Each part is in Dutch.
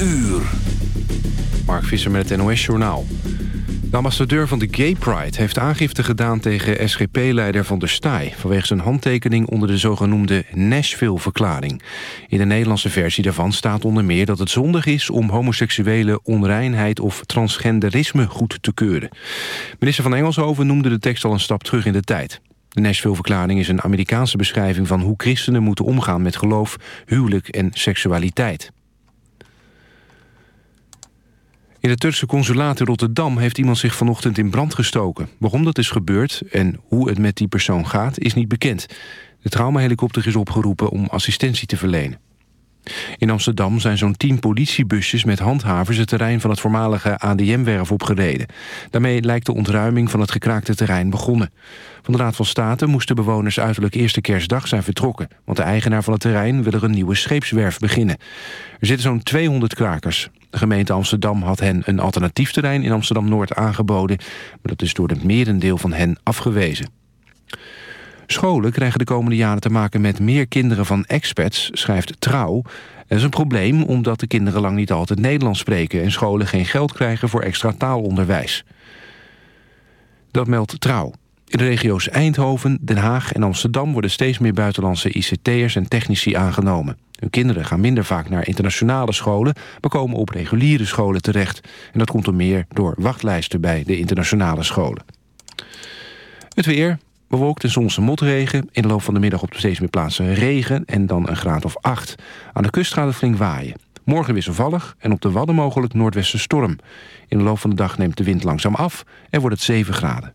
uur. Mark Visser met het NOS-journaal. De ambassadeur van de Gay Pride heeft aangifte gedaan tegen SGP-leider Van der Staaij... vanwege zijn handtekening onder de zogenoemde Nashville-verklaring. In de Nederlandse versie daarvan staat onder meer dat het zondig is... om homoseksuele onreinheid of transgenderisme goed te keuren. Minister van Engelshoven noemde de tekst al een stap terug in de tijd. De Nashville-verklaring is een Amerikaanse beschrijving van hoe christenen moeten omgaan met geloof, huwelijk en seksualiteit. In het Turkse consulaat in Rotterdam heeft iemand zich vanochtend in brand gestoken. Waarom dat is gebeurd en hoe het met die persoon gaat is niet bekend. De traumahelikopter is opgeroepen om assistentie te verlenen. In Amsterdam zijn zo'n tien politiebusjes met handhavers... het terrein van het voormalige ADM-werf opgereden. Daarmee lijkt de ontruiming van het gekraakte terrein begonnen. Van de Raad van State moesten bewoners uiterlijk eerste kerstdag zijn vertrokken... want de eigenaar van het terrein wil er een nieuwe scheepswerf beginnen. Er zitten zo'n 200 krakers. De gemeente Amsterdam had hen een alternatief terrein in Amsterdam-Noord aangeboden... maar dat is door het merendeel van hen afgewezen. Scholen krijgen de komende jaren te maken met meer kinderen van expats, schrijft Trouw. Dat is een probleem omdat de kinderen lang niet altijd Nederlands spreken... en scholen geen geld krijgen voor extra taalonderwijs. Dat meldt Trouw. In de regio's Eindhoven, Den Haag en Amsterdam... worden steeds meer buitenlandse ICT'ers en technici aangenomen. Hun kinderen gaan minder vaak naar internationale scholen... maar komen op reguliere scholen terecht. En dat komt er meer door wachtlijsten bij de internationale scholen. Het weer, bewolkt en soms een motregen. In de loop van de middag op steeds meer plaatsen regen en dan een graad of 8. Aan de kust gaat het flink waaien. Morgen wisselvallig en op de Wadden mogelijk noordwesten storm. In de loop van de dag neemt de wind langzaam af en wordt het 7 graden.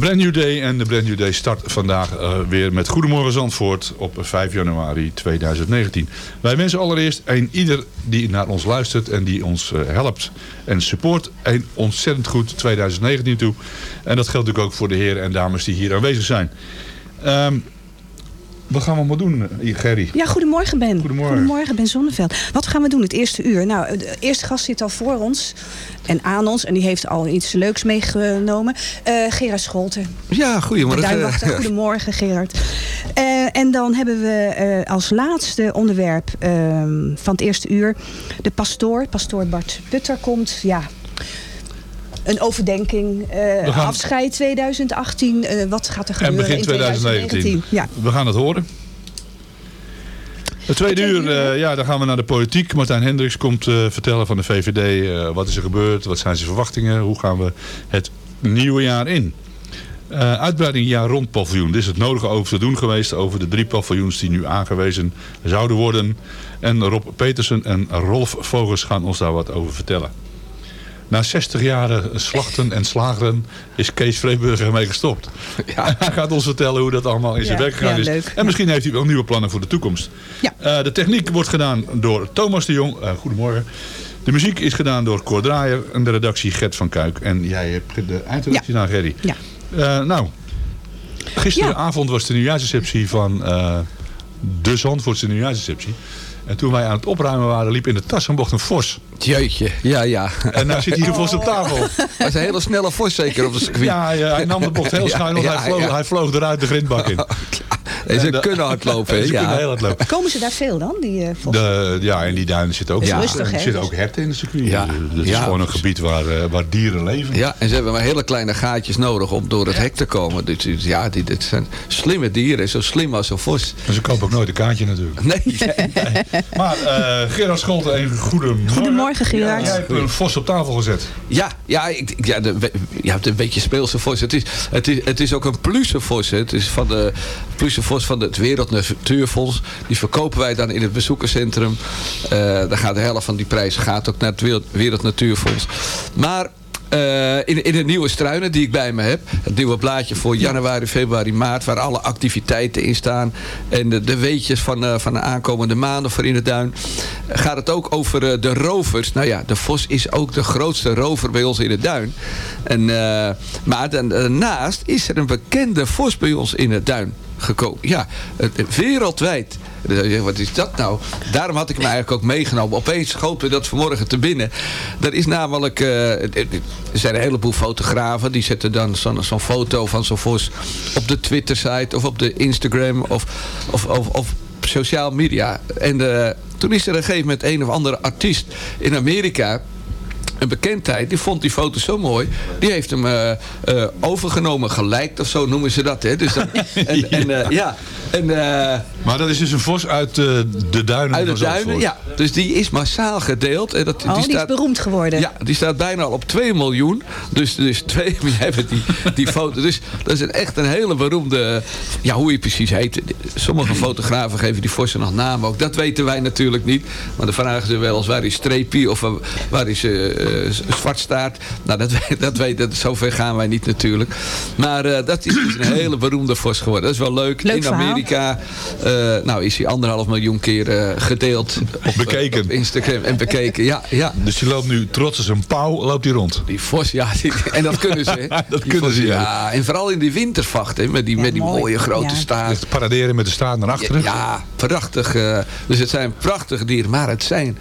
Brand new day en de brand new day start vandaag eh, weer met Goedemorgen Zandvoort op 5 januari 2019. Wij wensen allereerst een ieder die naar ons luistert en die ons eh, helpt en support een ontzettend goed 2019 toe. En dat geldt natuurlijk ook voor de heren en dames die hier aanwezig zijn. Ehm, wat gaan we allemaal doen, eh, Gerry? Ja, goedemorgen Ben. Goedemorgen. Ben Zonneveld. Wat gaan we doen het eerste uur? Nou, de eerste gast zit al voor ons en aan ons. En die heeft al iets leuks meegenomen. Eh Gerard Scholten. Ja, De goedemorgen. Goedemorgen Gerard. Eh, en dan hebben we eh, als laatste onderwerp ehm, van het eerste uur... de pastoor. Pastoor Bart Putter komt. Ja, een overdenking. eh, gaan- Afscheid 2018. eh, wat gaat er En gebeuren begin in 2019. Ja. We gaan het horen. Het tweede uur, eh, ja, dan gaan we naar de politiek. Martijn Hendricks komt vertellen van de VVD. wat is er gebeurd? Wat zijn zijn verwachtingen? Hoe gaan we het nieuwe jaar in? Uitbreiding jaar rond paviljoen. Er is het nodige over te doen geweest over de drie paviljoens die nu aangewezen zouden worden. En Rob Petersen en Rolf Vogels gaan ons daar wat over vertellen. Na 60 jaren slachten en slageren is Kees Vreeburger ermee gestopt. Hij gaat ons vertellen hoe dat allemaal in zijn Ja, werk gegaan ja, is. leuk. En misschien heeft hij wel nieuwe plannen voor de toekomst. Ja. Eh, de techniek wordt gedaan door Thomas de Jong. Eh, goedemorgen. De muziek is gedaan door Cor Draaier en de redactie Gert van Kuik. En jij hebt de eindredactie naar Gerry. Ja. Eh, nou, gisteravond was de nieuwjaarsreceptie van eh de Zandvoortse nieuwjaarsreceptie. En toen wij aan het opruimen waren, liep in de tassenbocht een vos. Jeetje, ja, ja. En nou zit hier een vos op tafel. Dat is een hele snelle vos zeker op de circuit. Ja, ja, hij nam de bocht heel schuin, want hij, vloog, hij vloog eruit de grindbak in. En ze En de- kunnen hardlopen? Ze kunnen heel Ja. hard lopen. Komen ze daar veel dan, die eh? De, ja, in die duinen zitten ook, Ja. Rustig, er zitten ook herten in het circuit. Ja. Het is Ja, gewoon een gebied waar, eh, waar dieren leven. ja, en ze hebben maar hele kleine gaatjes nodig om door het hek te komen. Dus dus ja, die, dit zijn slimme dieren, zo slim als een vos. En ze kopen ook nooit een kaartje natuurlijk. Nee, Maar eh Gerard Scholten, even goedemorgen. Goedemorgen, Gerard. Jij hebt een vos op tafel gezet. Ja, ja, ik, ik- ja, de, je hebt een beetje speelse vos. Het is, het is, het is ook een pluche vos. hè. Het is van de pluche vos van het Wereld Natuurfonds. Die verkopen wij dan in het bezoekerscentrum. Eh daar gaat de helft van die prijs gaat ook naar het Wereld, Wereld Natuurfonds. Maar eh, in, in de nieuwe struinen die ik bij me heb. Het nieuwe blaadje voor januari, februari, maart. Waar alle activiteiten in staan. En de, de weetjes van, eh, van de aankomende maanden voor in de duin. Gaat het ook over de rovers. Nou ja, de vos is ook de grootste rover bij ons in de duin. En, maar daarnaast is er een bekende vos bij ons in de duin gekomen. Ja, wereldwijd. Wat is dat nou? Daarom had ik hem eigenlijk ook meegenomen. Opeens schoot me dat vanmorgen te binnen. Er is namelijk... eh, er zijn een heleboel fotografen. Die zetten dan zo'n foto van zo'n vos op de Twitter-site... of op de Instagram of, of, of, sociaal media. En eh, toen is er een gegeven moment een of andere artiest in Amerika een bekendheid, die vond die foto zo mooi. Die heeft hem eh, eh, overgenomen, gelijkt of zo noemen ze dat. Hè? Dus dan, en, en, eh, ja, en, eh, Maar dat is dus een vos uit eh, de duinen uit de duinen, ja. Dus die is massaal gedeeld. En dat, Oh, die, is staat, beroemd geworden. ja, die staat bijna al op 2 miljoen. Dus, dus 2 hebben die, die foto. Dus dat is een, echt een hele beroemde... Ja, hoe hij precies heet. Sommige fotografen geven die vossen nog namen ook. Dat weten wij natuurlijk niet. Maar dan vragen ze wel eens waar is streepie of waar- is eh eh, zwartstaart. Nou, dat, weet- dat weet, dat, zover gaan wij niet natuurlijk. Maar eh, dat is dus een hele beroemde vos geworden. Dat is wel leuk. Leuk In verhaal. Amerika eh, nou, is hij anderhalf miljoen keer eh, gedeeld. Op, Bekeken. op Instagram en bekeken. Ja, ja. Dus die loopt nu trots als een pauw, loopt hij rond. Die vos, ja. die- en dat kunnen ze. Dat Die kunnen vos, ze, ja. ja. En vooral in die wintervacht, hè, met die, met die mooi. mooie grote Ja. staart. Echt paraderen met de staart naar achteren. Ja, prachtig. eh, dus het zijn prachtige dieren, maar het zijn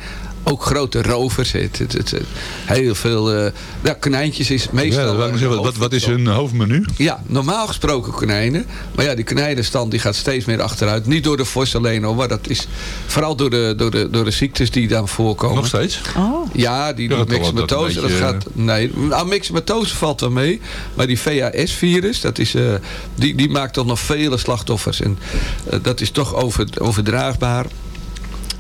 ook grote rovers. Het, het, het, het- heel veel... eh ja, konijntjes is Ja, meestal... nog zeggen. wat, wat is hun hoofdmenu? Ja, normaal gesproken konijnen. Maar ja, die konijnenstand die gaat steeds meer achteruit. Niet door de vos alleen hoor, maar dat is vooral door de, door de, door de ziektes die dan voorkomen. Nog steeds? Oh. Ja, die, Ja, die dat beetje- gaat... Nee, nou, myxomatose valt wel mee. Maar die VHS-virus, dat is, eh, die, die maakt toch nog vele slachtoffers. En eh, dat is toch over, overdraagbaar.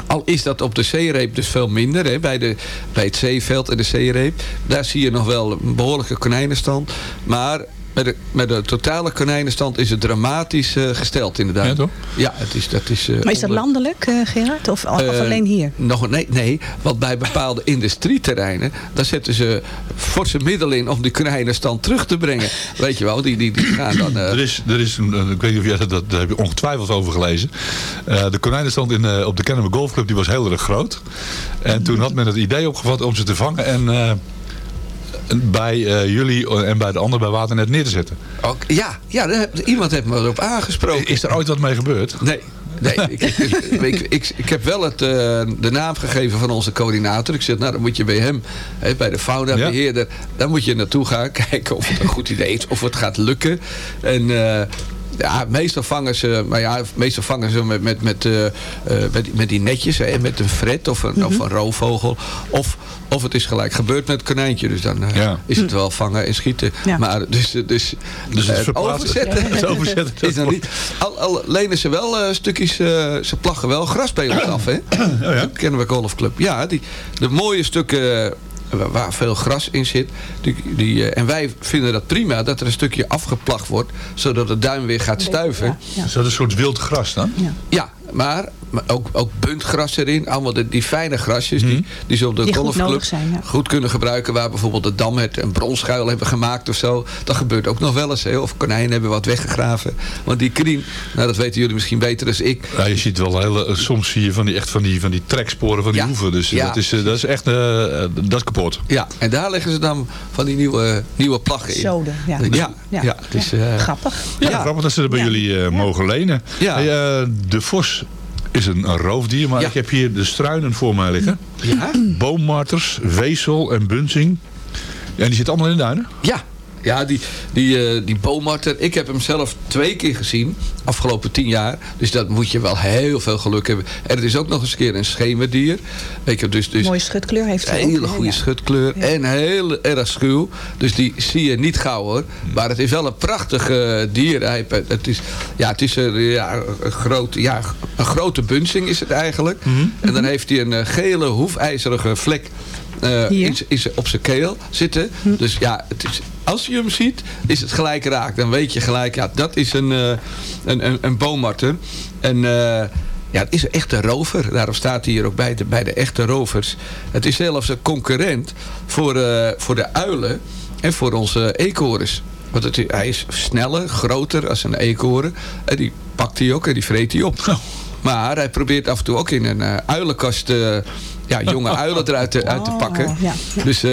Al is dat op de zeereep dus veel minder. Hè, bij, de, bij het zeeveld en de zeereep. Daar zie je nog wel een behoorlijke konijnenstand. Maar met de, met de totale konijnenstand is het dramatisch eh, gesteld in de duin. Ja, toch? Ja, het is, dat is... eh, Maar is dat onder- landelijk, eh, Gerard? Of, of alleen hier? Nog, nee, nee, want bij bepaalde industrieterreinen... daar zetten ze forse middelen in om die konijnenstand terug te brengen. Weet je wel, die, die, die gaan dan... eh, Er is, er is een, ik weet niet of jij dat, dat daar heb je ongetwijfeld over gelezen. Eh, de konijnenstand in, eh, op de Kennemer Golfclub die was heel erg groot. En toen had men het idee opgevat om ze te vangen en eh, bij eh, jullie en bij de anderen bij Waternet neer te zetten. ook, ja, ja iemand heeft me erop aangesproken. Is er ooit wat mee gebeurd? Nee. Nee, ik, ik, ik, ik, ik heb wel het, eh, de naam gegeven van onze coördinator. Ik zeg, nou dan moet je bij hem, hè, bij de faunabeheerder, daar moet je naartoe gaan. Kijken of het een goed idee is, of het gaat lukken. En eh, ja, meestal vangen ze, maar ja, meestal vangen ze met, met, met, eh, eh, met, die- met die netjes, hè, met een fret of een, of een roofvogel. Of, of het is gelijk gebeurd met het konijntje. Dus dan eh, Ja. is het wel vangen en schieten. Ja. Maar dus, dus, Dus het het verplaatsen- overzetten, het overzetten, dat is nog niet. Al, al lenen ze wel eh, stukjes, eh, ze plaggen wel grasspelers af, hè? Oh ja? Dat kennen we golfclub. Ja, die, de mooie stukken waar- veel gras in zit. Die, die, eh, en wij vinden dat prima dat er een stukje afgeplagd wordt, zodat de duim weer gaat stuiven. Ja, ja. Is dat een soort wild gras dan? Ja, maar, maar ook, ook buntgras erin. Allemaal de, die fijne grasjes die, die ze op de Die goed golfclub nodig zijn, ja. goed kunnen gebruiken. Waar bijvoorbeeld de dam het een bronschuil hebben gemaakt of zo. Dat gebeurt ook nog wel eens. Hè. Of konijnen hebben wat weggegraven. Want die krien, nou dat weten jullie misschien beter dan ik. Ja, je ziet wel hele, eh, soms zie je van die, echt van die, van die treksporen van die Ja. hoeven. Dus Ja. dat, is, eh, dat is echt eh, eh, dat is kapot. Ja, en daar leggen ze dan van die nieuwe, nieuwe plaggen in. Zoden, ja. Ja, ja. het is, eh, Grappig. Ja, Ja. grappig dat ze er bij Ja. jullie eh, mogen lenen. Ja. Hey, eh, de vos is een, een roofdier, maar Ja. ik heb hier de struinen voor mij liggen. ja? Boommarters, wezel en bunzing. En die zitten allemaal in de duinen? Ja, ja die, die, eh, die boommarter. Ik heb hem zelf twee keer gezien. Afgelopen tien jaar. Dus dat moet je wel heel veel geluk hebben. En het is ook nog eens een keer een schemerdier. Ik heb dus, dus Mooie schutkleur heeft een hij ook, hele goede Ja. schutkleur. En heel erg schuw. Dus die zie je niet gauw hoor. Maar het is wel een prachtig eh, dier. Hij, het is, ja, het is een, ja, een, groot, ja, een grote bunzing is het eigenlijk. En dan heeft hij een eh, gele hoefijzerige vlek in z'n- op zijn keel zitten. Dus ja, het is, als je hem ziet, is het gelijk raak. Dan weet je gelijk, ja, dat is een, eh een, een, een boommarter. En eh, ja, het is een echte rover. Daarom staat hij hier ook bij de, bij de echte rovers. Het is zelfs een concurrent voor, eh, voor de uilen en voor onze eekhoorns. Want het, hij is sneller, groter als een eekhoorn. En die pakt hij ook en die vreet hij op. Maar hij probeert af en toe ook in een uilenkast ja, jonge uilen eruit te, uit te Oh, pakken. ja, ja. Dus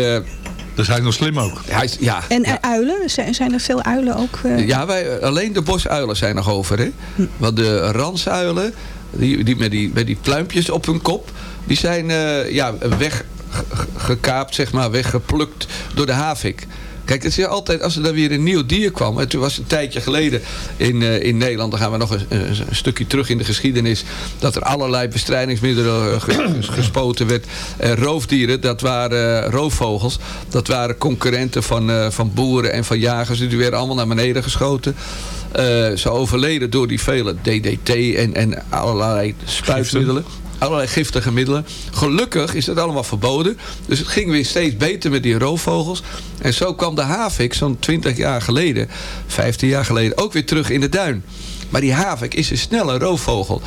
Dus hij is nog slim ook. hij is, ja, En ja. eh, uilen? Zijn, zijn er veel uilen ook? eh? Ja, wij, alleen de bosuilen zijn nog over. Hè? Want de ransuilen, die, die, met die met die pluimpjes op hun kop... die zijn eh, ja, weggekaapt, zeg maar, weggeplukt door de havik. Kijk, het is altijd, als er dan weer een nieuw dier kwam... en toen was een tijdje geleden in, eh, in Nederland... dan gaan we nog een, een, stukje terug in de geschiedenis... dat er allerlei bestrijdingsmiddelen eh, ge- gespoten werd. En roofdieren, dat waren eh, roofvogels... dat waren concurrenten van, eh, van boeren en van jagers... die werden allemaal naar beneden geschoten. Eh, ze overleden door die vele DDT en, en allerlei spuitmiddelen allerlei giftige middelen. Gelukkig is dat allemaal verboden. Dus het ging weer steeds beter met die roofvogels. En zo kwam de havik zo'n 20 jaar geleden, 15 jaar geleden, ook weer terug in de duin. Maar die havik is een snelle roofvogel.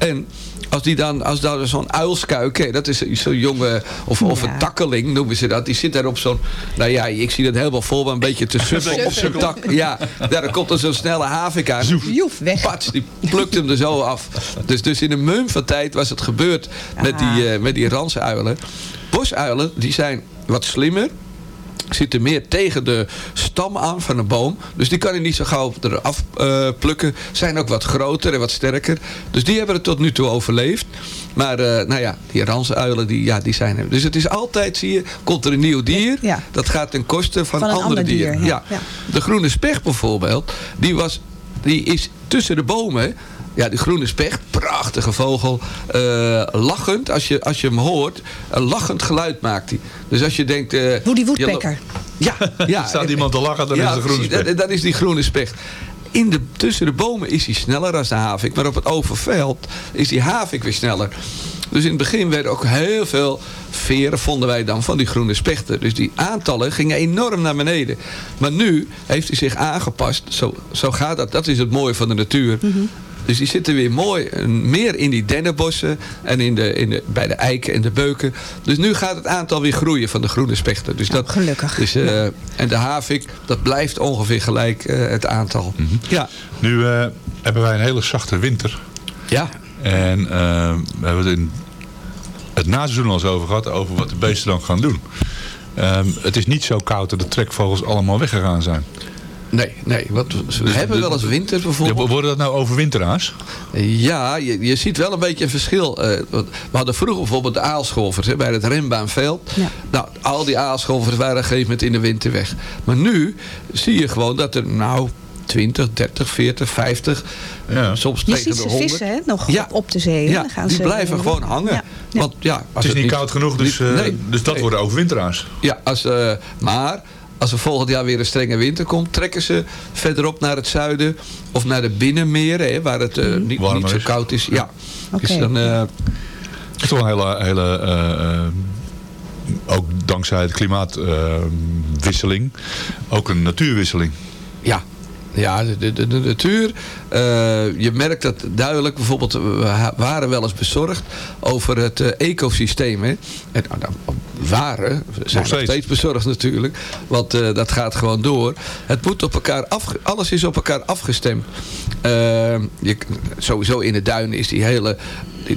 En als die dan, als daar zo'n uilskuik, hè, dat is zo'n jonge, of, of Ja. een takkeling noemen ze dat. Die zit daar op zo'n, nou ja, ik zie dat helemaal vol, maar een beetje te suffen op zijn tak. Ja, daar komt er zo'n snelle havik aan. Joef, weg. Pats, die plukt hem er zo af. Dus, dus in een mum van tijd was het gebeurd met die, eh, met die ransuilen. Bosuilen, die zijn wat slimmer. Zitten meer tegen de stam aan van een boom. Dus die kan je niet zo gauw eraf eh, plukken. Zijn ook wat groter en wat sterker. Dus die hebben het tot nu toe overleefd. Maar eh, nou ja, die ransuilen, die, ja, die zijn er. Dus het is altijd, zie je, komt er een nieuw dier. Ja. Dat gaat ten koste van, andere ander dier, dieren. ja. Ja. De groene specht bijvoorbeeld, die, was, die is tussen de bomen. Ja, die groene specht, prachtige vogel. eh, lachend, als je, als je hem hoort, een lachend geluid maakt hij. Dus als je denkt... eh, Woody je Woodpecker. Ja, ja. Er staat iemand te lachen, dan is een groene specht. Dat, dat is die groene specht. In de, tussen de bomen is hij sneller dan de havik. Maar op het open veld is die havik weer sneller. Dus in het begin werden ook heel veel veren, vonden wij dan, van die groene spechten. Dus die aantallen gingen enorm naar beneden. Maar nu heeft hij zich aangepast. Zo, zo gaat dat. Dat is het mooie van de natuur. Dus die zitten weer mooi, meer in die dennenbossen en in de, in de, bij de eiken en de beuken. Dus nu gaat het aantal weer groeien van de groene spechten. Dus dat, gelukkig. Dus, eh, En de havik, dat blijft ongeveer gelijk eh, het aantal. Ja. Nu eh, hebben wij een hele zachte winter. Ja. En we hebben het in het naseizoen al eens over gehad, over wat de beesten dan gaan doen. Ehm, het is niet zo koud dat de trekvogels allemaal weggegaan zijn. Nee, nee. Want we Dus hebben de- wel eens winter Ja, bijvoorbeeld. worden dat nou overwinteraars? Ja, je, je ziet wel een beetje een verschil. Eh, we hadden vroeger bijvoorbeeld de aalscholvers hè, bij het renbaanveld. Ja. Nou, al die aalscholvers waren op een gegeven moment in de winter weg. Maar nu zie je gewoon dat er nou 20, 30, 40, 50, Ja. soms Je tegen ziet de ze 100. vissen hè, nog Ja. op, op de zee. Ja, gaan die ze, blijven gewoon hangen. Ja. Ja. Want ja, als Het is niet koud genoeg, dus, niet- eh, nee, dus dat nee. worden overwinteraars. Ja, als, eh, maar als er volgend jaar weer een strenge winter komt... trekken ze verderop naar het zuiden of naar de binnenmeren... Hè, waar het eh, niet, Warmer niet zo koud is. Ja. Oké. Dus dan, eh, Het is toch een hele, hele eh, ook dankzij de klimaatwisseling, ook een natuurwisseling. Ja, ja de, de, de, natuur. eh, je merkt dat duidelijk. Bijvoorbeeld, we waren wel eens bezorgd over het eh, ecosysteem. Hè? En, nou, nou, waren, we zijn nog steeds. steeds. bezorgd natuurlijk. Want eh, dat gaat gewoon door. Het moet op elkaar afge alles is op elkaar afgestemd. Je, sowieso in de duinen is die hele,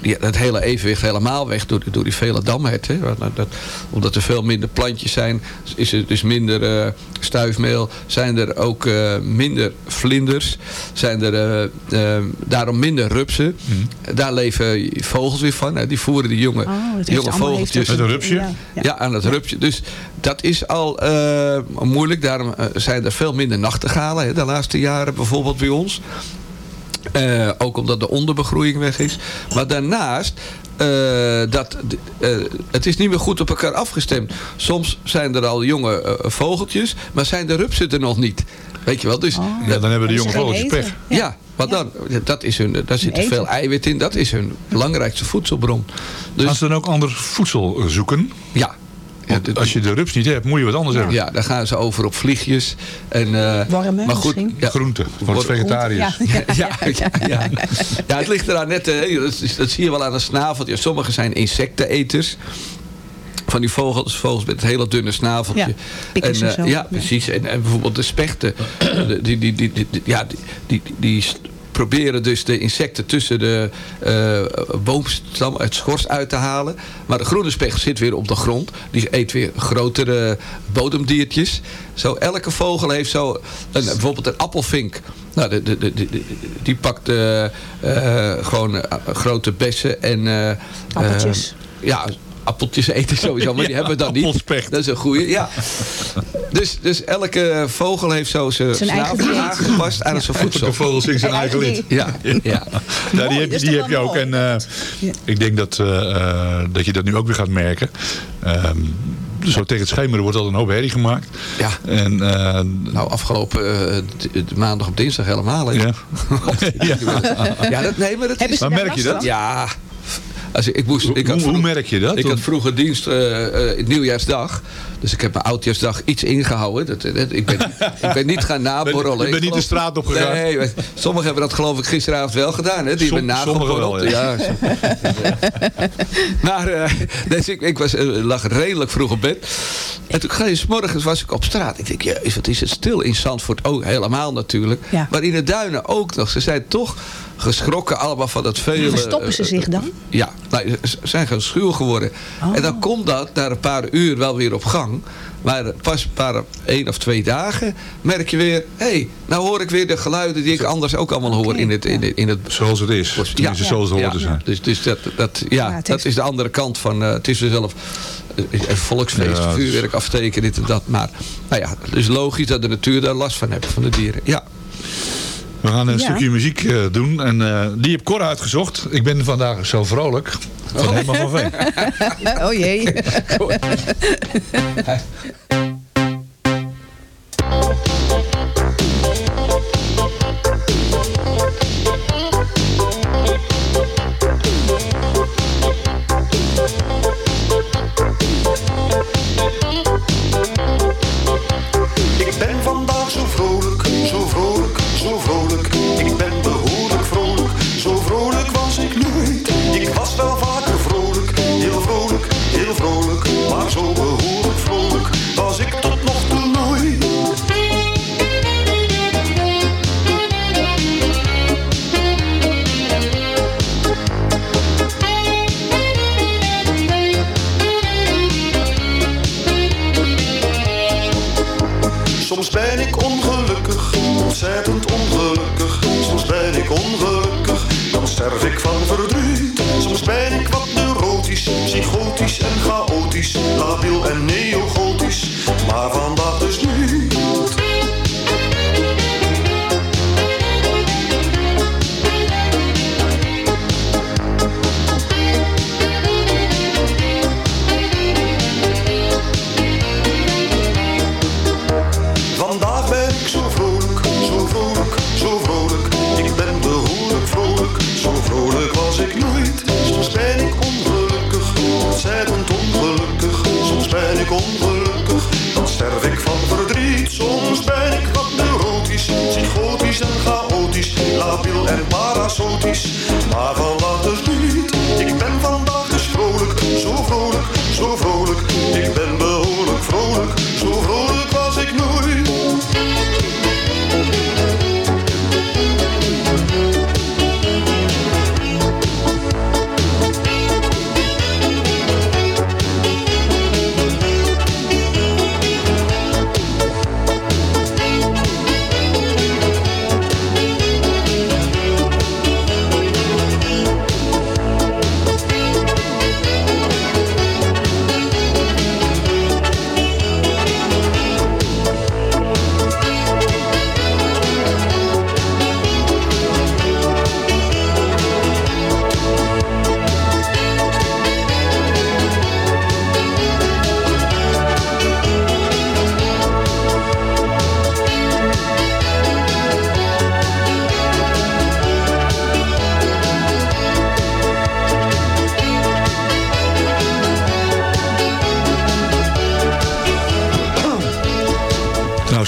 die, het hele evenwicht helemaal weg door, door die vele damherten. Want dat- dat- omdat er veel minder plantjes zijn, is er dus minder eh, stuifmeel. Zijn er ook eh, minder vlinders. Zijn er eh, daarom minder rupsen. Daar leven vogels weer van. hè. Die voeren die jonge, Oh, dat jonge vogeltjes. Met een rupsje? Ja, Ja, ja. aan het rupsje. Dus dat is al eh, moeilijk. Daarom zijn er veel minder nachtegalen. Hè, de laatste jaren bijvoorbeeld bij ons. Eh, ook omdat de onderbegroeiing weg is. Maar daarnaast, eh, dat, eh, het is niet meer goed op elkaar afgestemd. Soms zijn er al jonge vogeltjes, maar zijn de rupsen er nog niet. Weet je wel? Dus, Ja, dan hebben de jonge vogeltjes pech. ja, maar dan, dat is hun, daar zit veel eiwit in. Dat is hun belangrijkste voedselbron. Dus Gaan ze dan ook ander voedsel zoeken? ja. Ja, dit- als je de rups niet hebt, moet je wat anders hebben. Ja, daar gaan ze over op vliegjes. En, eh, Wormen maar goed, misschien? ja, Groente, voor het vegetariërs. Ja. ja, ja, ja. ja, het ligt eraan net, eh, dat, is- dat zie je wel aan een snaveltje. Sommigen zijn insecteneters. Van die vogels, vogels met het hele dunne snaveltje. Ja, en, eh, zo. Ja, Ja. precies. En, en bijvoorbeeld de spechten. die, die, die, die, die- ja, die, die, die proberen dus de insecten tussen de eh, boomstam, het schors uit te halen. Maar de groene specht zit weer op de grond. Die eet weer grotere bodemdiertjes. Zo, elke vogel heeft zo, een, bijvoorbeeld een appelvink. Nou, de, de, de, die pakt eh, eh, gewoon grote bessen en... Appeltjes. ja, appeltjes eten sowieso, maar die hebben we dan niet. appelspecht. Dat is een goeie, ja. Dus, dus elke vogel heeft zo zijn snavel aangepast aan zijn voedsel. De vogel zingt zijn eigen lied. Ja, ja. Ja, Mooi, die heb je, is die toch heb je wel ook. En eh, Ja. ik denk dat, eh, eh, dat je dat nu ook weer gaat merken. Ehm, zo tegen het schemeren wordt al een hoop herrie gemaakt. ja. En, eh, Nou, afgelopen maandag op dinsdag helemaal. Ja. ja. Ja, dat, nee, maar dat Hebben is... Maar merk je dat? Ja, als ik, ik moest, ik had hoe, merk je dat? Ik had vroeger dienst eh, eh, nieuwjaarsdag. Dus ik heb mijn oudjaarsdag iets ingehouden. Dat, dat, ik, ben, ik ben niet gaan naborrelen. Ben- ben Ik niet de straat opgegaan? Nee, maar sommigen hebben dat geloof ik gisteravond wel gedaan. Hè? Die Som- hebben sommigen wel, nageborreld. ja. maar eh, dus ik, ik was, lag redelijk vroeg op bed. En toen ga je, 's morgens was ik op straat. Ik denk, ja, is- wat is het stil in Zandvoort? Ook helemaal natuurlijk. Ja. Maar in de duinen ook nog. Ze zijn toch geschrokken allemaal van dat vele... Verstoppen ze eh, zich dan? ja, nou, ze zijn gewoon schuw geworden. Oh. En dan komt dat na een paar uur wel weer op gang. Maar pas een paar, één of twee dagen merk je weer... hé, hey, nou hoor ik weer de geluiden die ik anders ook allemaal hoor in het, in, het- in het Zoals het is. Tenminste, Ja. zoals het hoort te ja. zijn. Dus, dus dat, dat, ja, Ja, dat is de andere kant van... eh, het is er zelf eh, een volksfeest, Ja, vuurwerk afsteken, dit en dat. Maar nou ja, het is logisch dat de natuur daar last van heeft, van de dieren. Ja. We gaan een Ja. stukje muziek eh, doen. En eh, die heb Cor uitgezocht. Ik ben vandaag zo vrolijk. Van Herman van Veen. Oh jee.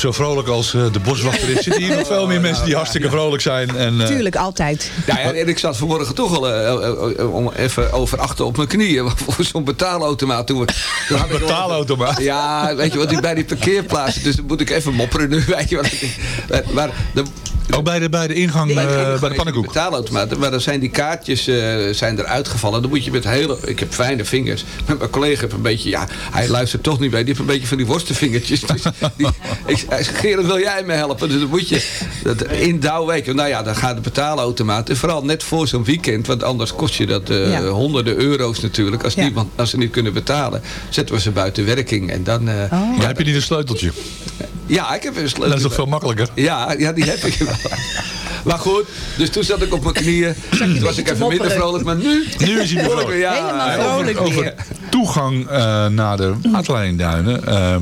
zo vrolijk als eh, de boswachter is, zitten hier nog veel meer mensen die hartstikke vrolijk zijn. En, eh, Tuurlijk, altijd. Ja, ja, en ik zat vanmorgen toch al eh, om even over achter op mijn knieën voor zo'n betaalautomaat. Toen we, toen betaalautomaat. Ja, weet je wat, ik bij die parkeerplaats, dus dan moet ik even mopperen nu, weet je wat. Maar de, Ook bij de, bij de ingang bij de, eh, bij de pannenkoek. betaalautomaat. Maar dan zijn die kaartjes eh, zijn eruit gevallen. Dan moet je met hele... Ik heb fijne vingers. Maar mijn collega heeft een beetje... Ja, hij luistert toch niet mee. Die heeft een beetje van die worstenvingertjes. Dus die, ik Gerard, wil jij me helpen? Dus dan moet je dat indouwen. weet je. Nou ja, dan gaat de betaalautomaat. En vooral net voor zo'n weekend. Want anders kost je dat eh, Ja. honderden euro's natuurlijk. Als, Ja. niemand, als ze niet kunnen betalen, zetten we ze buiten werking. En dan... eh, Oh. Maar heb je niet een sleuteltje? Ja, ik heb een sleutel. Dat is toch veel makkelijker? Ja, ja, die heb ik wel. Maar goed, dus toen zat ik op mijn knieën. Toen was ik even minder vrolijk, maar nu... Nu is hij weer vrolijk. Ja, Helemaal vrolijk Over weer. toegang eh, naar de waterleidingduinen. eh,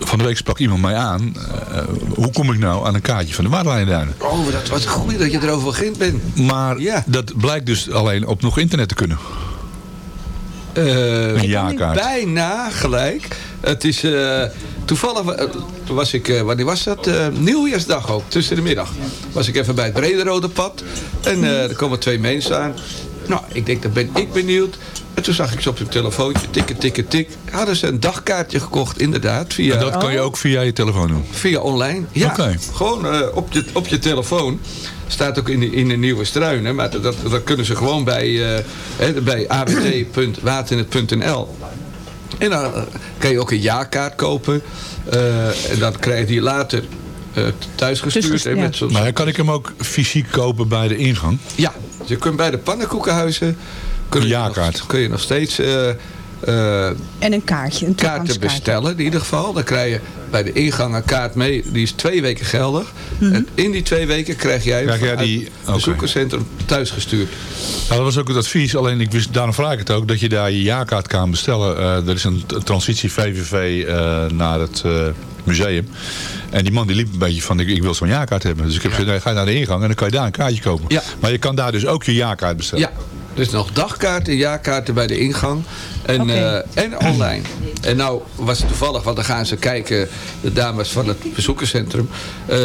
van de week sprak iemand mij aan. eh, hoe kom ik nou aan een kaartje van de waterleidingduinen? Oh, dat was goed dat je erover begint bent. Maar Ja. dat blijkt dus alleen op nog internet te kunnen. Eh, Een jaarkaart. bijna gelijk. Het is eh, toevallig, eh, was ik, eh, wanneer was dat? Eh, nieuwjaarsdag ook, tussen de middag. Was ik even bij het Brederode pad. En er komen twee mensen aan. Nou, ik denk, dan ben ik benieuwd. En toen zag ik ze op hun telefoontje, tikken, tikken, tik. Hadden ze een dagkaartje gekocht, inderdaad. Via, En dat kan je ook via je telefoon doen. Via online. Ja, Oké. gewoon op, je, op je telefoon. Staat ook in de, in de nieuwe struinen. Maar dat, dat kunnen ze gewoon bij, hè, bij abt.waternet.nl. En dan eh, kan je ook een jaarkaart kopen. Eh, en dan krijg je die later eh thuisgestuurd. Dus, hè, ja. met Maar dan kan ik hem ook fysiek kopen bij de ingang. ja, je kunt bij de pannenkoekenhuizen... Kun Een je jaarkaart. Nog, kun je nog steeds... eh, eh, En een kaartje, een kaarten bestellen in ieder geval. Dan krijg je bij de ingang een kaart mee. Die is twee weken geldig. En in die twee weken krijg jij, Krijg jij die- bezoekerscentrum thuisgestuurd. Nou, dat was ook het advies. Alleen ik wist, daarom vraag ik het ook, dat je daar je jaarkaart kan bestellen. Eh, er is een transitie VVV eh, naar het eh, museum. En die man die liep een beetje van, ik, ik wil zo'n jaarkaart hebben. Dus ik heb gezegd, nee, ga naar de ingang en dan kan je daar een kaartje kopen. Ja. Maar je kan daar dus ook je jaarkaart bestellen. Ja, dus nog dagkaarten, jaarkaarten bij de ingang. En, eh, en online. En nou was het toevallig, want dan gaan ze kijken, de dames van het bezoekerscentrum, eh,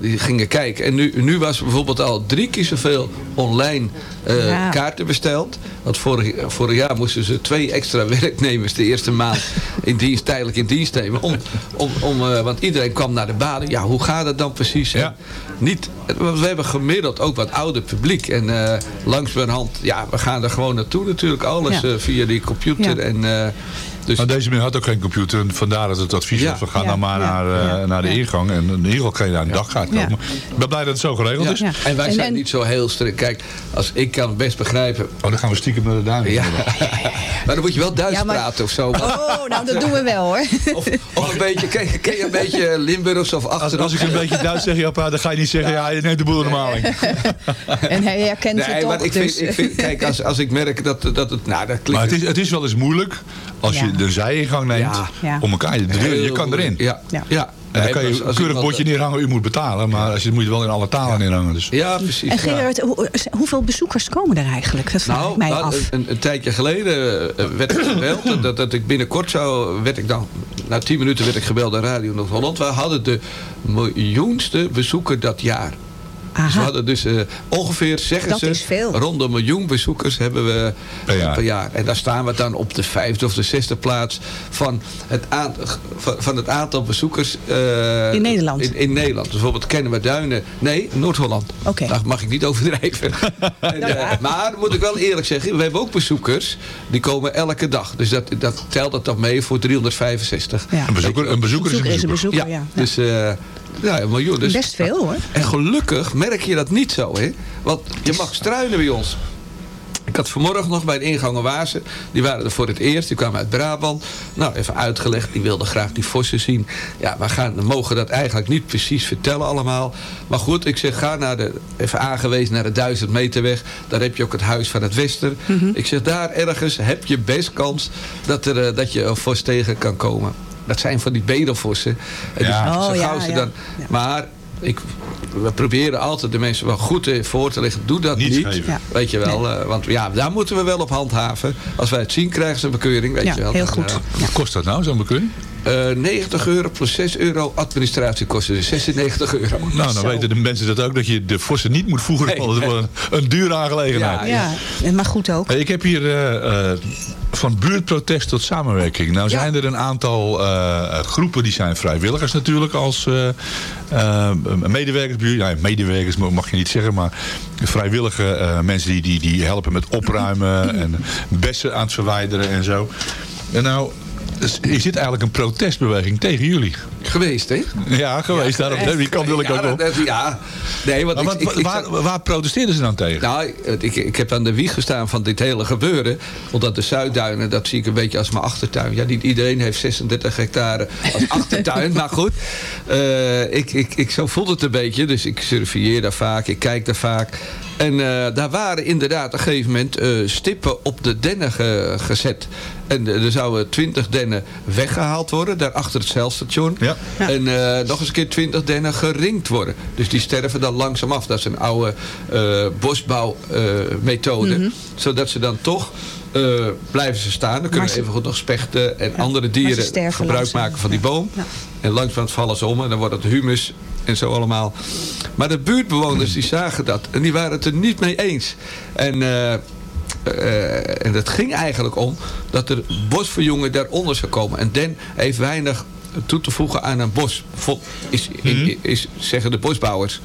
die gingen kijken. En nu, nu was er bijvoorbeeld al drie keer zoveel online eh, Ja. kaarten besteld. Want vorig, vorig jaar moesten ze twee extra werknemers de eerste maand in dienst, tijdelijk in dienst nemen. Om, om, om, eh, want iedereen kwam naar de balie. Ja, hoe gaat het dan precies? Ja. Niet, we hebben gemiddeld ook wat ouder publiek. En eh langs mijn hand, ja, we gaan er gewoon naartoe natuurlijk. Alles Ja. eh, via die computer. Ja. En, eh, dus, Maar deze meneer had ook geen computer. En vandaar dat het advies Ja. was, van ga Ja, nou maar ja, naar, eh, ja, naar de ingang. En in ieder geval kan je daar een dagkaart Ja. kopen. Ik ben blij dat het zo geregeld ja. is. Ja. En wij zijn en- niet zo heel strikt. Kijk, als, ik kan het best begrijpen. Oh, dan gaan we stiekem naar de. Ja. maar dan moet je wel Duits Ja, maar- praten of zo. Oh, nou dat doen we wel hoor. Of, of een beetje, ken, je- ken je een beetje Limburgs of Achterhoek? als ik een beetje Duits zeg, ja, dan ga je niet zeggen, ja, je neemt de boel in de maling. En hij herkent het Nee, toch. maar ik dus. vind, ik vind, kijk, als, als ik merk dat, dat het, nou, dat klinkt... Maar het is, het is wel eens moeilijk als je Ja. de zijingang neemt om elkaar. De deur, je kan erin. Ja, Ja. ja. En dan kan je een keurig bordje neerhangen, u moet betalen. Maar als je, moet je wel in alle talen neerhangen. Dus. Ja, precies. En. Gerard, hoe- hoeveel bezoekers komen er eigenlijk? Dat vraag ik Nou, mij nou, af. een, een, een tijdje geleden eh, werd ik gebeld. dat, dat ik binnenkort zou... Werd ik dan, na tien minuten werd ik gebeld naar Radio Noord-Holland. We hadden de miljoenste bezoeker dat jaar. Dus we hadden dus eh, ongeveer, zeggen Dat ze, is veel. rond een miljoen bezoekers hebben we Per jaar. En daar staan we dan op de vijfde of de zesde plaats van het, van, het aantal bezoekers eh, In Nederland? In, in Nederland. Bijvoorbeeld kennen we Duinen. Nee, Noord-Holland. Oké. Daar mag ik niet overdrijven. en, eh, maar moet ik wel eerlijk zeggen, we hebben ook bezoekers die komen elke dag. Dus dat, dat telt dat dan mee voor 365. Ja. Een bezoeker, een bezoeker is een Bezoeker is een bezoeker. bezoeker, ja. Dus eh, ja, een miljoen. Dus, Best veel hoor. en gelukkig merk je dat niet zo, hè? Want je mag struinen bij ons. Ik had vanmorgen nog bij de ingang een Wazen. Die waren er voor het eerst. Die kwamen uit Brabant. Nou, even uitgelegd. Die wilden graag die vossen zien. Ja, we, gaan, we mogen dat eigenlijk niet precies vertellen allemaal. Maar goed, ik zeg, ga naar de... Even aangewezen naar de 1000 meter weg. Daar heb je ook het Huis van het Wester. Ik zeg, daar ergens heb je best kans dat, er, eh, dat je een vos tegen kan komen. Dat zijn van die bedelvossen. En Ja. dus zo Oh, ja, gauw ze dan... Ja. Maar ik, we proberen altijd de mensen wel goed eh, voor te leggen. Doe dat Niet niet. geven. Ja. Weet je wel. eh, want ja, daar moeten we wel op handhaven. Als wij het zien, krijgen ze een bekeuring. Weet Ja, je wel. heel Dan, goed. eh, Wat kost dat nou, zo'n bekeuring? Eh, 90 euro plus 6 euro administratiekosten. Dus 96 euro. Nou, dan weten de mensen dat ook, dat je de forsen niet moet voegen. Nee. want het wordt een, een dure aangelegenheid. Ja, maar goed ook. Ik heb hier eh, eh, van buurtprotest tot samenwerking. Nou Ja. zijn er een aantal eh, groepen die zijn vrijwilligers natuurlijk als eh eh, medewerkers. Ja, medewerkers mag je niet zeggen, maar vrijwillige eh, mensen die, die, die helpen met opruimen en bessen aan het verwijderen en zo. En nou is dit eigenlijk een protestbeweging tegen jullie. Geweest, hè? Ja, geweest. Daarom, die kant wil ik ja, ook op. dat- Ja, nee, want wat, ik, ik waar, zat- waar protesteerden ze dan tegen? Nou, ik, ik heb aan de wieg gestaan van dit hele gebeuren. Omdat de Zuidduinen, dat zie ik een beetje als mijn achtertuin. Ja, niet iedereen heeft 36 hectare als achtertuin. maar goed, eh, ik, ik, ik, zo voelt het een beetje. Dus ik surveilleer daar vaak, ik kijk daar vaak. En eh, daar waren inderdaad op een gegeven moment eh, stippen op de dennen ge- gezet. En eh, er zouden 20 dennen weggehaald worden, daar achter het celstation. Ja. En eh, nog eens een keer 20 dennen geringd worden. Dus die sterven dan langzaam af. Dat is een oude eh bosbouwmethode. Zodat ze dan toch eh, blijven ze staan. Dan kunnen ze- even goed nog spechten en andere dieren gebruik langzaam. maken van die Ja. boom. Ja. En langzaam vallen ze om en dan wordt het humus en zo allemaal. Maar de buurtbewoners die zagen dat en die waren het er niet mee eens. En... en het ging eigenlijk om dat er bosverjongen daaronder zou komen. En Den heeft weinig toe te voegen aan een bos. Is, is, is, zeggen de bosbouwers.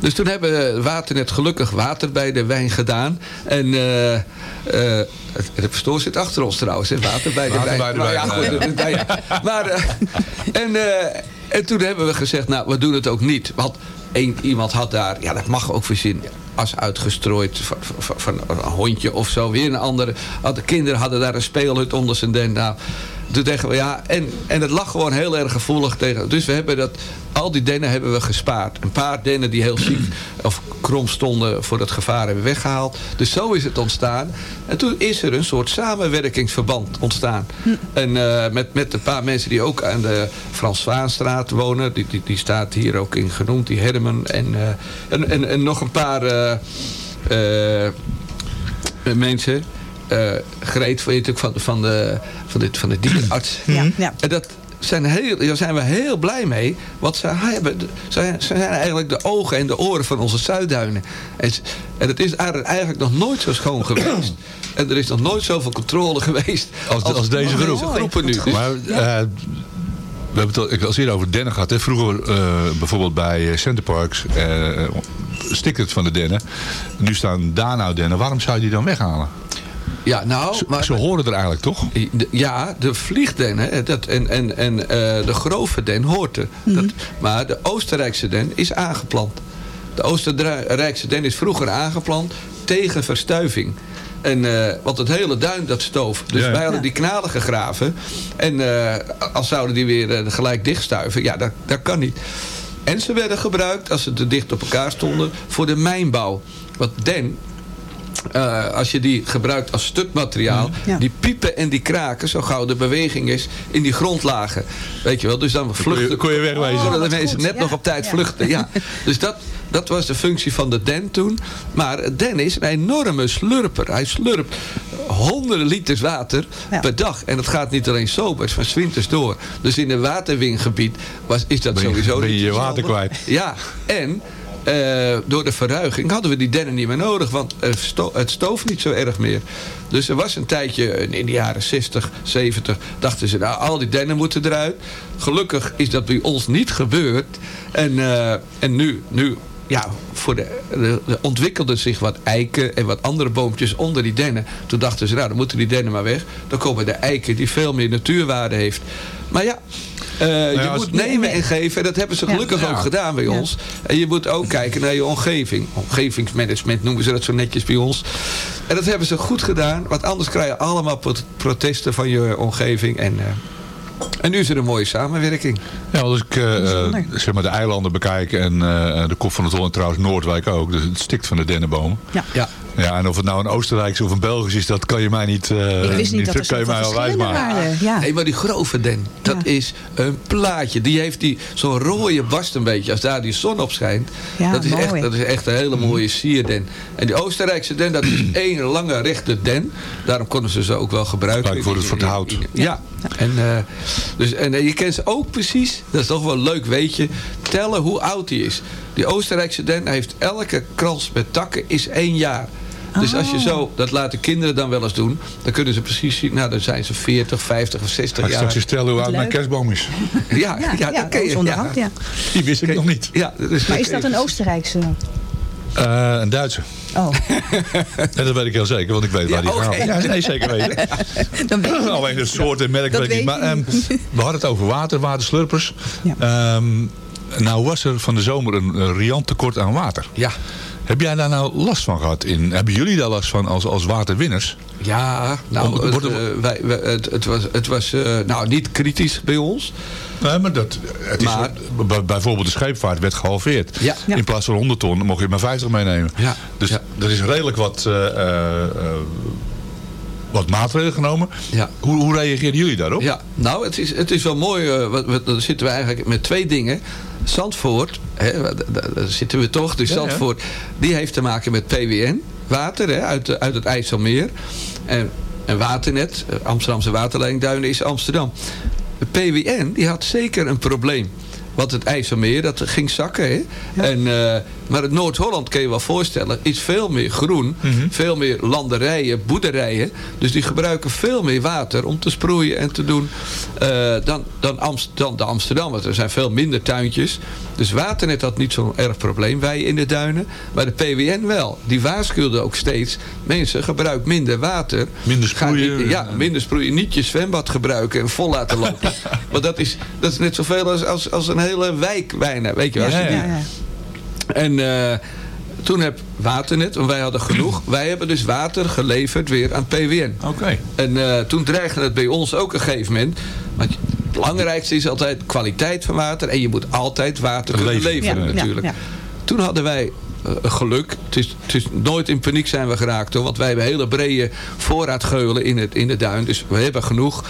Dus toen hebben Waternet gelukkig water bij de wijn gedaan. En eh, eh, het- de pastoor zit achter ons trouwens. Hè? Water bij de Water wijn. bij de Maar wijn, ja, ja. dat ja. Maar, eh, en, eh, en toen hebben we gezegd, nou, we doen het ook niet. Want één, iemand had daar, ja, dat mag ook verzinnen, as uitgestrooid van, van, een hondje of zo. Weer een andere. De kinderen hadden daar een speelhut onder zijn den. Nou, toen dachten we, ja, en, en het lag gewoon heel erg gevoelig tegen. Dus we hebben dat, al die dennen hebben we gespaard. Een paar dennen die heel ziek of krom stonden voor het gevaar hebben we weggehaald. Dus zo is het ontstaan. En toen is er een soort samenwerkingsverband ontstaan. En eh, met, met een paar mensen die ook aan de Frans wonen. Die, die, die staat hier ook in genoemd, die Herman. En, eh, en, en, en nog een paar eh, mensen. Eh Greet weet je ook van, van, de, van, dit, van de dierenarts. Ja, ja. En dat zijn heel, daar zijn we heel blij mee. Want ze, hebben, ze zijn eigenlijk de ogen en de oren van onze Zuidduinen. En, en het is eigenlijk nog nooit zo schoon geweest. En er is nog nooit zoveel controle geweest Als- als deze groep. groepen nu. Dus- Maar eh, we hebben het al, ik al eerder over dennen gehad. Hè. Vroeger eh, bijvoorbeeld bij Centerparks eh stikte het van de dennen. Nu staan daar nou dennen. Waarom zou je die dan weghalen? Ja, nou, Ze, maar, ze horen er eigenlijk toch? De- Ja, de vliegden hè, dat, en, en, en eh, de grove den hoort er. dat, maar de Oostenrijkse den is aangeplant. De Oostenrijkse den is vroeger aangeplant tegen verstuiving. En, eh, want het hele duin dat stoof. Dus Ja, ja. wij hadden die kanalen gegraven. En eh, als zouden die weer gelijk dichtstuiven. Ja, dat, dat kan niet. En ze werden gebruikt, als ze te dicht op elkaar stonden, voor de mijnbouw. Want den, eh, als je die gebruikt als stukmateriaal, Ja. die piepen en die kraken, zo gauw de beweging is, in die grondlagen. Weet je wel, dus dan Kon je, vluchten. kon je mensen goed, net ja. nog op tijd Ja. vluchten. Ja. Dus dat, dat was de functie van de den toen. Maar het den is een enorme slurper. Hij slurpt honderden liters water Ja. per dag. En dat gaat niet alleen zomers, maar 's winters door. Dus in een waterwingebied was, is dat Ben je- sowieso ben je niet je water kwijt. Ja, en eh, door de verruiging hadden we die dennen niet meer nodig. Want het stoof niet zo erg meer. Dus er was een tijdje in de jaren 60, 70... dachten ze, nou, al die dennen moeten eruit. Gelukkig is dat bij ons niet gebeurd. En, eh, en nu... nu ja, voor de, de ontwikkelden zich wat eiken en wat andere boompjes onder die dennen. Toen dachten ze, nou, dan moeten die dennen maar weg. Dan komen de eiken die veel meer natuurwaarde heeft. Maar ja, eh, je als- moet nemen en geven. En dat hebben ze gelukkig Ja. ook gedaan bij ons. En je moet ook kijken naar je omgeving. Omgevingsmanagement noemen ze dat zo netjes bij ons. En dat hebben ze goed gedaan. Want anders krijg je allemaal prot- protesten van je omgeving. En, eh, en nu is er een mooie samenwerking. Ja, als ik eh, zeg maar de eilanden bekijk en eh, de kop van het Holland trouwens Noordwijk ook. Dus het stikt van de dennenboom. Ja. Ja. Ja, en of het nou een Oostenrijkse of een Belgisch is, dat kan je mij niet, eh Ik wist niet dat er kan je mij zoveel wel wijs verschillende maken. waren. Ja. Nee, maar die grove den, dat Ja. is een plaatje. Die heeft die, zo'n rode barst een beetje, als daar die zon op schijnt. Ja, dat, is mooi. echt, dat is echt een hele mooie sierden. En die Oostenrijkse den, dat is één lange rechte den. Daarom konden ze ze ook wel gebruiken. Gebruiken voor het- voor het hout. Ja, En, eh, dus, en eh, je kent ze ook precies, dat is toch wel een leuk weetje, tellen hoe oud die is. Die Oostenrijkse den heeft elke krans met takken is één jaar. Dus als je zo, dat laten kinderen dan wel eens doen, dan kunnen ze precies zien, nou dan zijn ze 40, 50 of 60 Ga ik jaar. straks eens vertellen hoe oud mijn kerstboom is. Ja, ja, Ja, ja, dat ken je. onderhand, ja. Die wist ik nog niet. Ja, dus Maar is dat een Oostenrijkse? Eh, een Duitse. Oh, En dat weet ik heel zeker, want ik weet waar die oké. gaat. Ja, nee, zeker weten. dan weet je Alleen het soort en merk Dat weet ik niet. Maar je ehm, we hadden het over water, waterslurpers. Ja. Ehm, nou was er van de zomer een, een riant tekort aan water. Ja, Heb jij daar nou last van gehad? In, hebben jullie daar last van als, als waterwinners? ja nou, het, er- eh, wij, wij- het, het was, het was eh, nou, niet kritisch bij ons. Nee, maar dat, het is, Maar- bij- bijvoorbeeld de scheepvaart werd gehalveerd. Ja. Ja. In plaats van 100 ton mocht je maar 50 meenemen. Ja. Dus Ja. er is redelijk wat, eh, wat maatregelen genomen. Ja. Hoe, hoe reageerden jullie daarop? Ja, nou, het is, het is wel mooi. wat, wat, dan zitten we eigenlijk met twee dingen. Zandvoort, hè, daar zitten we toch. Dus Ja. Zandvoort, die heeft te maken met PWN. Water hè, uit, uit het IJsselmeer. En, en Waternet, eh, Amsterdamse waterleidingduinen, is Amsterdam. De PWN, die had zeker een probleem. Want het IJsselmeer, dat ging zakken. Hè? En, eh, maar het Noord-Holland, kun je wel voorstellen, is veel meer groen. Veel meer landerijen, boerderijen. Dus die gebruiken veel meer water om te sproeien en te doen eh, dan, dan, Amst- dan de Amsterdam. Want er zijn veel minder tuintjes. Dus Waternet had niet zo'n erg probleem, wij in de duinen. Maar de PWN wel. Die waarschuwde ook steeds, mensen gebruik minder water. Minder sproeien. niet- ja, minder sproeien. Niet je zwembad gebruiken en vol laten lopen. Want dat is, dat is net zoveel als, als, als een hele wijk bijna. Weet je wel. Als je Ja, die- Ja, ja. En eh, toen heb Waternet, want wij hadden genoeg. Wij hebben dus water geleverd weer aan PWN. Oké. En eh, toen dreigde het bij ons ook een gegeven moment. Want het belangrijkste is altijd kwaliteit van water. En je moet altijd water kunnen Leveren. leveren Ja, ja, natuurlijk. ja. Toen hadden wij eh, geluk. Het is, het is nooit in paniek zijn we geraakt hoor. Want wij hebben hele brede voorraadgeulen in, het, in de duin. Dus we hebben genoeg.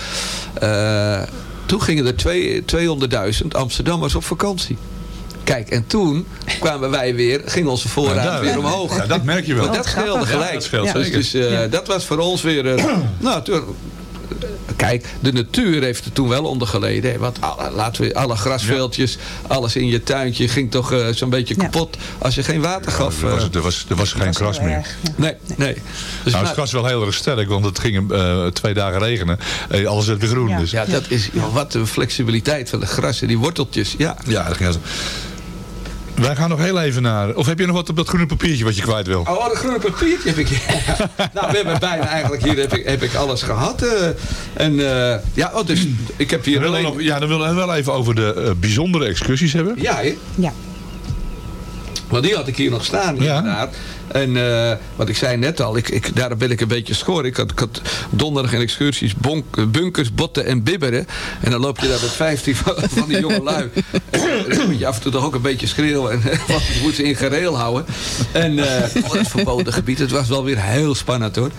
Eh, toen gingen er twee- 200.000 Amsterdammers op vakantie. Kijk, en toen kwamen wij weer, ging onze voorraad Ja, weer omhoog. Ja, dat merk je wel. Want dat scheelde gelijk. Ja, dat scheelt dus dus, eh, Ja. dat was voor ons weer... eh, nou, toen, kijk, de natuur heeft er toen wel onder geleden. hè, Want alle, laten we, alle grasveldjes, alles in je tuintje ging toch eh, zo'n beetje Ja. kapot als je geen water gaf. er, was, er, was, er was geen gras meer. erg, ja. nee, nee. Dus Nou, maar- het gras wel heel erg sterk, want het ging eh, twee dagen regenen. Eh, alles werd weer groen. Ja. Dus. ja, dat is wat een flexibiliteit van de grassen, die worteltjes. Ja, Ja, dat ging zo. Wij gaan nog heel even naar... Of heb je nog wat op dat groene papiertje wat je kwijt wil? Oh, dat groene papiertje heb ik nou, we hebben bijna eigenlijk hier heb ik, heb ik alles gehad. eh. en eh, ja, oh, dus ik heb hier We willen alleen... nog, ja, dan willen we wel even over de eh, bijzondere excursies hebben. Ja, hè? Ja. Want die had ik hier nog staan, Ja. En eh, wat ik zei net al, ik, ik, daar ben ik een beetje schor. Ik had, donderdag in excursies bunkers, botten en bibberen. En dan loop je daar met 15 van, die jonge lui. Dan moet je af en toe toch ook een beetje schreeuwen. En, want je moet ze in gereel houden. En eh dat verboden gebied, het was wel weer heel spannend hoor.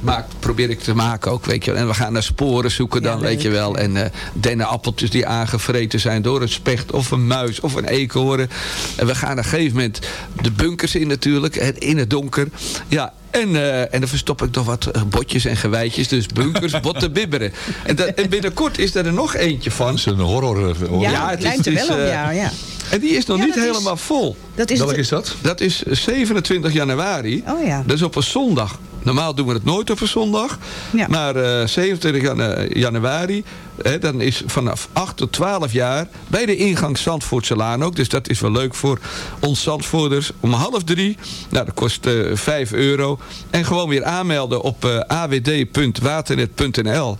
Maar probeer ik te maken ook, weet je wel. En we gaan naar sporen zoeken dan, Ja, weet je wel. En eh dennenappeltjes die aangevreten zijn door een specht of een muis of een eekhoorn. En we gaan op een gegeven moment de bunkers in natuurlijk. En in het donker. Ja, en, eh, en dan verstop ik nog wat eh, botjes en gewijtjes. Dus bunkers, botten, bibberen. En, dat, en binnenkort is er er nog eentje van. Dat is een horror. horror. Ja, Ja, het lijkt er wel op, ja, ja. En die is nog Ja, niet is- helemaal vol. Dat is Welk is dat? Dat is 27 januari. Oh ja. Dat is op een zondag. Normaal doen we het nooit op een zondag. Ja. Maar eh, 27 janu- januari, hè, dan is vanaf 8 tot 12 jaar... bij de ingang Zandvoortselaan ook. Dus dat is wel leuk voor ons Zandvoorders. Om half drie, nou dat kost eh 5 euro. En gewoon weer aanmelden op eh, awd.waternet.nl.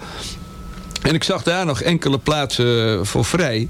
En ik zag daar nog enkele plaatsen voor vrij.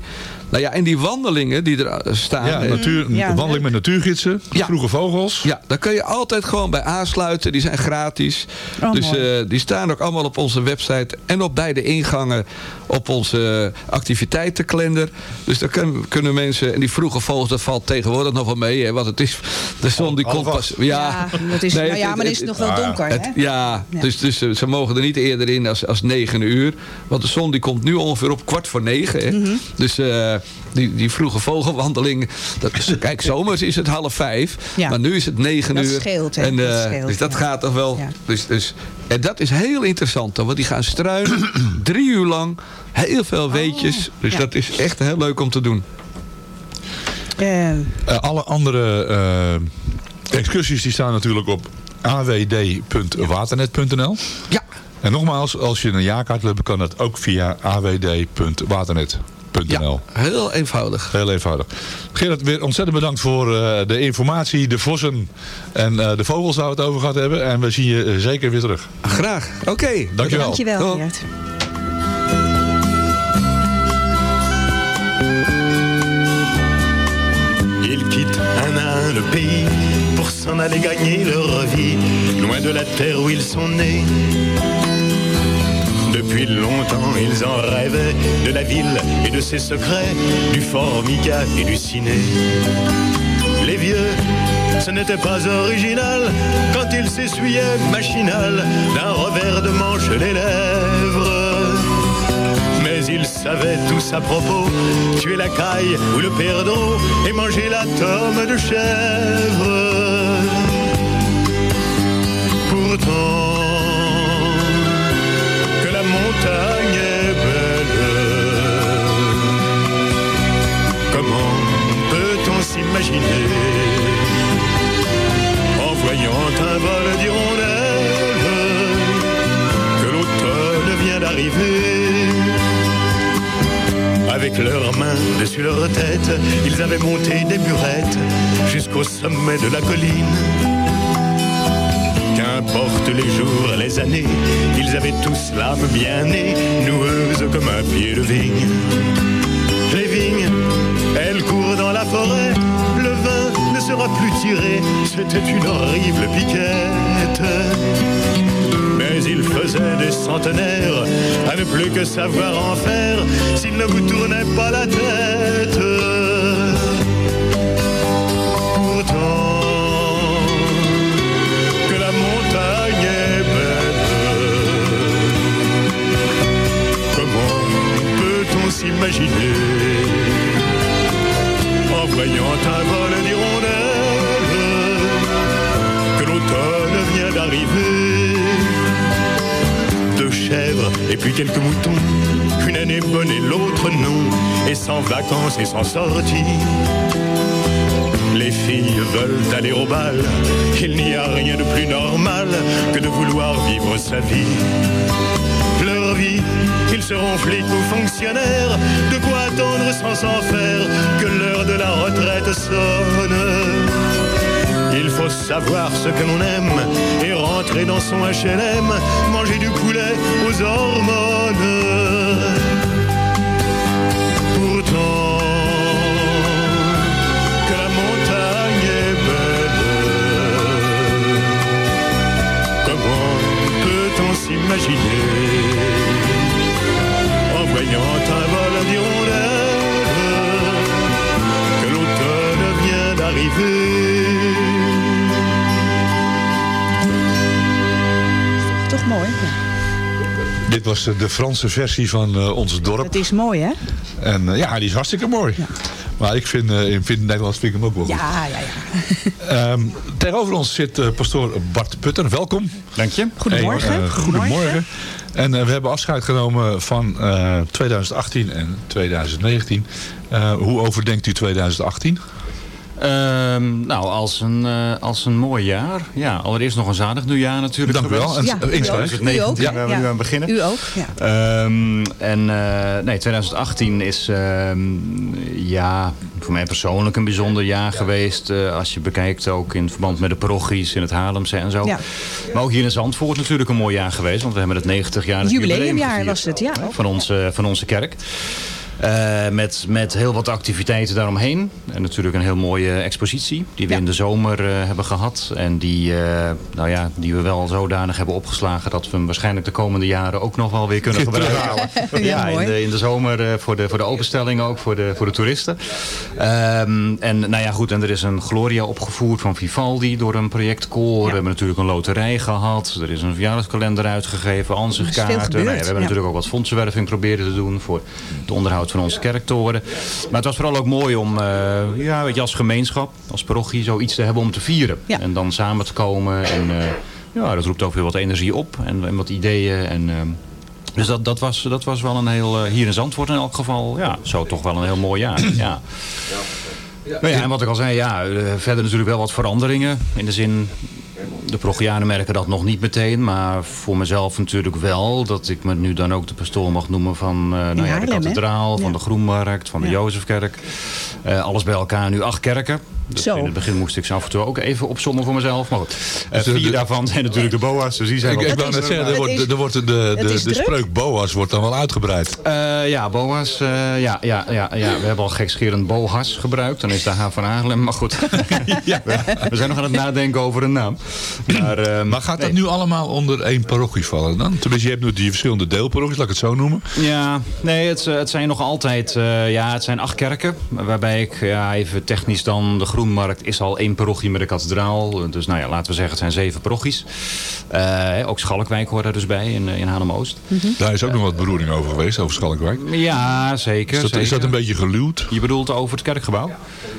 Nou ja, en die wandelingen die er eh, staan... Ja, eh, natuur, Ja, wandeling met natuurgidsen. Ja. Vroege vogels. ja, daar kun je altijd gewoon bij aansluiten. Die zijn gratis. Oh, dus eh, die staan ook allemaal op onze website. En op beide ingangen op onze activiteitenkalender. Dus daar kun- kunnen mensen... En die vroege vogels, dat valt tegenwoordig nog wel mee. Hè, want het is... De zon die komt pas... acht. Ja, dat is, Nee, nou ja, het- maar is het- het nog wel ah, donker, het- hè? ja, Ja. dus, dus eh, ze mogen er niet eerder in als, als 9 uur. Want de zon die komt nu ongeveer op kwart voor negen. Hè? Mhm. Dus, eh, die, die vroege vogelwandeling. Dat is, kijk, zomers is het half vijf. Ja. Maar nu is het negen Dat uur. scheelt. En, Dat eh, scheelt, dus dat ja. gaat toch wel. Ja. Dus, dus, en dat is heel interessant. hoor, Want die gaan struinen. drie uur lang. Heel veel weetjes. Dus Oh, ja. dat is echt heel leuk om te doen. Eh, Eh, alle andere eh, excursies die staan natuurlijk op awd.waternet.nl. Ja. En nogmaals, als je een jaarkaart wil hebben, kan dat ook via awd.waternet.nl. Heel eenvoudig. Heel eenvoudig. Gerard, weer ontzettend bedankt voor eh, de informatie, de vossen en eh, de vogels waar we het over gehad hebben. En we zien je eh, zeker weer terug. Graag. Oké. Dankjewel. dankjewel, Oh. Gerard. Ils quittent un à un le pays pour s'en aller gagner leur vie, loin de la terre où ils sont nés. Depuis longtemps, ils en rêvaient de la ville et de ses secrets, du formica et du ciné. Les vieux, ce n'était pas original quand ils s'essuyaient machinal d'un revers de manche les lèvres. Mais ils savaient tous à propos tuer la caille ou le perdreau et manger la tome de chèvre. Pourtant, montagne est belle, comment peut-on s'imaginer en voyant un vol d'hirondelles que l'automne vient d'arriver? Avec leurs mains dessus leur tête, ils avaient monté des burettes jusqu'au sommet de la colline. Les jours, les années, ils avaient tous l'âme bien née, noueuse comme un pied de vigne. Les vignes, elles courent dans la forêt, le vin ne sera plus tiré, c'était une horrible piquette. Mais il faisait des centenaires à ne plus que savoir en faire s'il ne vous tournait pas la tête. S'imaginer en voyant un vol d'hirondelles que l'automne vient d'arriver deux chèvres et puis quelques moutons. Une année bonne et l'autre non. Et sans vacances et sans sortie. Les filles veulent aller au bal. Il n'y a rien de plus normal que de vouloir vivre sa vie. Ils seront flics ou fonctionnaires. De quoi attendre sans s'en faire que l'heure de la retraite sonne. Il faut savoir ce que l'on aime et rentrer dans son HLM, manger du poulet aux hormones. Pourtant, que la montagne est belle, comment peut-on s'imaginer Toch mooi. Ja. Dit was eh, de Franse versie van eh, ons dorp. Het is mooi, hè? En eh, ja, die is hartstikke mooi. Maar ik vind, eh, in vind Nederlands vind ik hem ook wel goed. Ja, ja, ja. Ehm, tegenover ons zit pastoor Bart Putter. Welkom. Dank je. Goedemorgen. Hey, eh, goedemorgen. En eh, we hebben afscheid genomen van eh, 2018 en 2019. Eh, hoe overdenkt u 2018? Ehm, nou, als een, eh, als een mooi jaar. Ja, allereerst nog een zalig nieuwjaar natuurlijk. Dank u wel. En, Ja, eh, u insgelijks. ook. Het U 19 ook, waar we ja. nu aan beginnen. U ook, ja. Ehm, en eh, nee, 2018 is ehm, ja, voor mij persoonlijk een bijzonder jaar geweest. eh, als je bekijkt ook in verband met de parochies in het Haarlemse en zo. Ja. Maar ook hier in Zandvoort natuurlijk een mooi jaar geweest. Want we hebben het 90 jaar Jubileumjaar was het, ja. van, onze, van onze kerk. Eh, met, met heel wat activiteiten daaromheen. En natuurlijk een heel mooie expositie. Die we Ja. in de zomer eh, hebben gehad. En die, eh, nou ja, die we wel zodanig hebben opgeslagen... dat we hem waarschijnlijk de komende jaren ook nog wel weer kunnen gebruiken. Ja, in de, in de zomer eh, voor, de, voor de openstelling ook. Voor de, voor de toeristen. Ehm, en nou ja, goed. En er is een Gloria opgevoerd van Vivaldi door een projectkoor. We hebben natuurlijk een loterij gehad. Er is een verjaardagskalender uitgegeven. Ansichtkaarten. Nou ja, we hebben ja. natuurlijk ook wat fondsenwerving proberen te doen... voor het onderhoud van onze kerktoren. Maar het was vooral ook mooi om eh, ja, weet je, als gemeenschap, als parochie, zoiets te hebben om te vieren. En dan samen te komen. En eh, ja, dat roept ook weer wat energie op en, en wat ideeën. En, ehm, dus dat, dat, was, dat was wel een heel, eh, hier in Zandvoort in elk geval, ja, zo toch wel een heel mooi jaar. Ja. Nou ja, en wat ik al zei, ja, eh, verder natuurlijk wel wat veranderingen. In de zin, de progianen merken dat nog niet meteen. Maar voor mezelf natuurlijk wel. Dat ik me nu dan ook de pastoor mag noemen van eh, nou ja, de kathedraal, van de Groenmarkt, van de. Jozefkerk. Eh, alles bij elkaar nu acht kerken. Dus Zo. in het begin moest ik ze af en toe ook even opzommen voor mezelf. Maar goed, eh, vier daarvan zijn natuurlijk de boa's. Dus die zijn Ik, wel- ik wou net zeggen, er wordt, er de, spreuk Boas wordt dan wel uitgebreid. Eh, ja, BOA's. eh, ja, ja, ja, ja, we hebben al gekscherend BOHAS gebruikt. Dan is de H van Haarlem. Maar goed, ja, we, zijn nog aan het nadenken over een naam. Maar, ehm, Maar gaat dat nee. nu allemaal onder één parochie vallen dan? Tenminste, je hebt nu die verschillende deelparochies, laat ik het zo noemen. Ja, nee, het, het zijn nog altijd eh, ja, het zijn acht kerken. Waarbij ik ja, even technisch dan, de Groenmarkt is al één parochie met de kathedraal. Dus nou ja, laten we zeggen, het zijn zeven parochies. Eh, ook Schalkwijk hoort er dus bij in, in Haarlem-Oost. Daar is ook nog wat beroering over geweest, over Schalkwijk. Ja, zeker. Is dat, is dat een beetje geluwd? Je bedoelt over het kerkgebouw?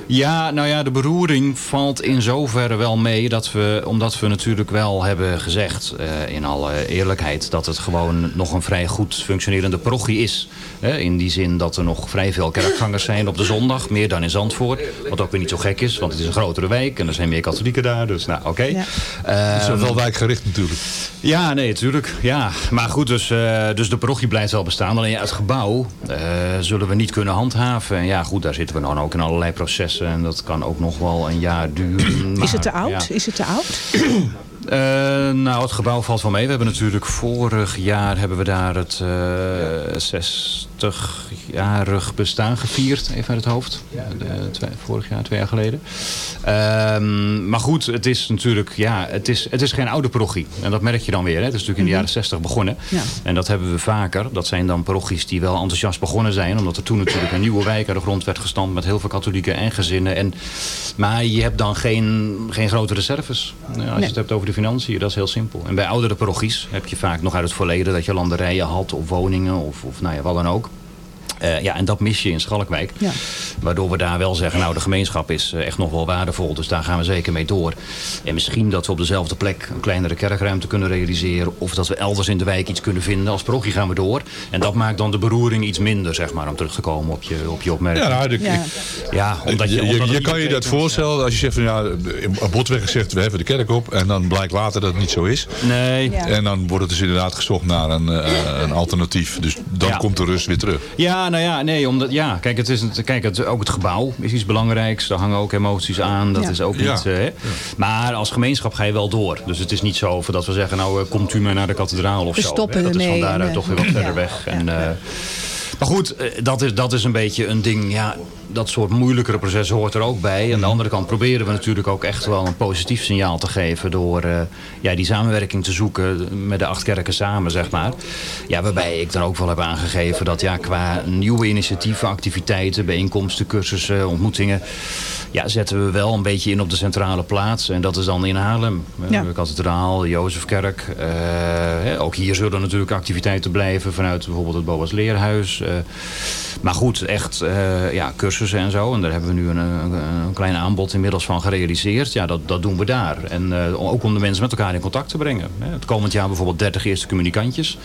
Ja, nou ja, de beroering valt in zoverre wel mee dat we, omdat we natuurlijk wel hebben gezegd, eh, in alle eerlijkheid, dat het gewoon nog een vrij goed functionerende parochie is. Hè, in die zin dat er nog vrij veel kerkgangers zijn op de zondag, meer dan in Zandvoort. Wat ook weer niet zo gek is, want het is een grotere wijk en er zijn meer katholieken daar, dus nou oké. Ja. Het is Ehm, wel wijkgericht natuurlijk. ja, nee, natuurlijk. Ja. Maar goed, dus, eh, dus de parochie blijft wel bestaan. Alleen ja, het gebouw eh, zullen we niet kunnen handhaven. En ja, goed, daar zitten we dan ook in allerlei processen. En dat kan ook nog wel een jaar duren. Is het te oud? ja. Is het te oud? Eh, nou, het gebouw valt wel mee. We hebben natuurlijk vorig jaar hebben we daar het eh 60-jarig bestaan gevierd. Even uit het hoofd. De, twee- vorig jaar, twee jaar geleden. Ehm, maar goed, het is natuurlijk, ja, het is, het is geen oude parochie. En dat merk je dan weer. Hè. Het is natuurlijk in de jaren 60 begonnen. Ja. En dat hebben we vaker. Dat zijn dan parochies die wel enthousiast begonnen zijn. Omdat er toen natuurlijk een nieuwe wijk aan de grond werd gestampt. Met heel veel katholieken en gezinnen. En, maar je hebt dan geen, geen grote reserves. Nou, als je het hebt over de financiën, dat is heel simpel. En bij oudere parochies heb je vaak nog uit het verleden dat je landerijen had. Of woningen of, of nou ja, wat dan ook. Eh, ja, en dat mis je in Schalkwijk. Ja. Waardoor we daar wel zeggen, nou de gemeenschap is eh, echt nog wel waardevol. Dus daar gaan we zeker mee door. En misschien dat we op dezelfde plek een kleinere kerkruimte kunnen realiseren. Of dat we elders in de wijk iets kunnen vinden. Als parochie gaan we door. En dat maakt dan de beroering iets minder, zeg maar. Om terug te komen op je, op je opmerking. Ja, nou, de- Ja. Ja, omdat je... je, omdat je, kan je dat voorstellen als je zegt van ja, in Botweg zegt we heffen de kerk op en dan blijkt later dat het niet zo is. Nee. Ja. En dan wordt het dus inderdaad gezocht naar een, eh, een alternatief. Dus dan Ja. komt de rust weer terug. Ja, nou ja, nee, omdat, ja, kijk, het is, het- kijk het, ook het gebouw is iets belangrijks. Daar hangen ook emoties aan. Dat Ja. is ook Ja. niet, eh, hè. Maar als gemeenschap ga je wel door. Dus het is niet zo dat we zeggen, nou, eh, komt u maar naar de kathedraal of We zo. stoppen. Dat is van daaruit en, toch weer eh, wat verder ja. weg. En, eh, maar goed, eh, dat is, dat is een beetje een ding, ja, dat soort moeilijkere processen hoort er ook bij. Aan de andere kant proberen we natuurlijk ook echt wel een positief signaal te geven... door eh, ja, die samenwerking te zoeken met de acht kerken samen, zeg maar. Ja, waarbij ik dan ook wel heb aangegeven dat ja, qua nieuwe initiatieven, activiteiten... bijeenkomsten, cursussen, ontmoetingen... Ja, zetten we wel een beetje in op de centrale plaats. En dat is dan in Haarlem. Eh, Ja. De kathedraal, de Jozefkerk. Eh, hè, ook hier zullen natuurlijk activiteiten blijven vanuit bijvoorbeeld het Boas Leerhuis. Maar goed, echt eh, ja, cursussen en zo. En daar hebben we nu een, een, een klein aanbod inmiddels van gerealiseerd. Ja, dat, dat doen we daar. En eh, ook om de mensen met elkaar in contact te brengen. Hè. Het komend jaar bijvoorbeeld 30 eerste communicantjes.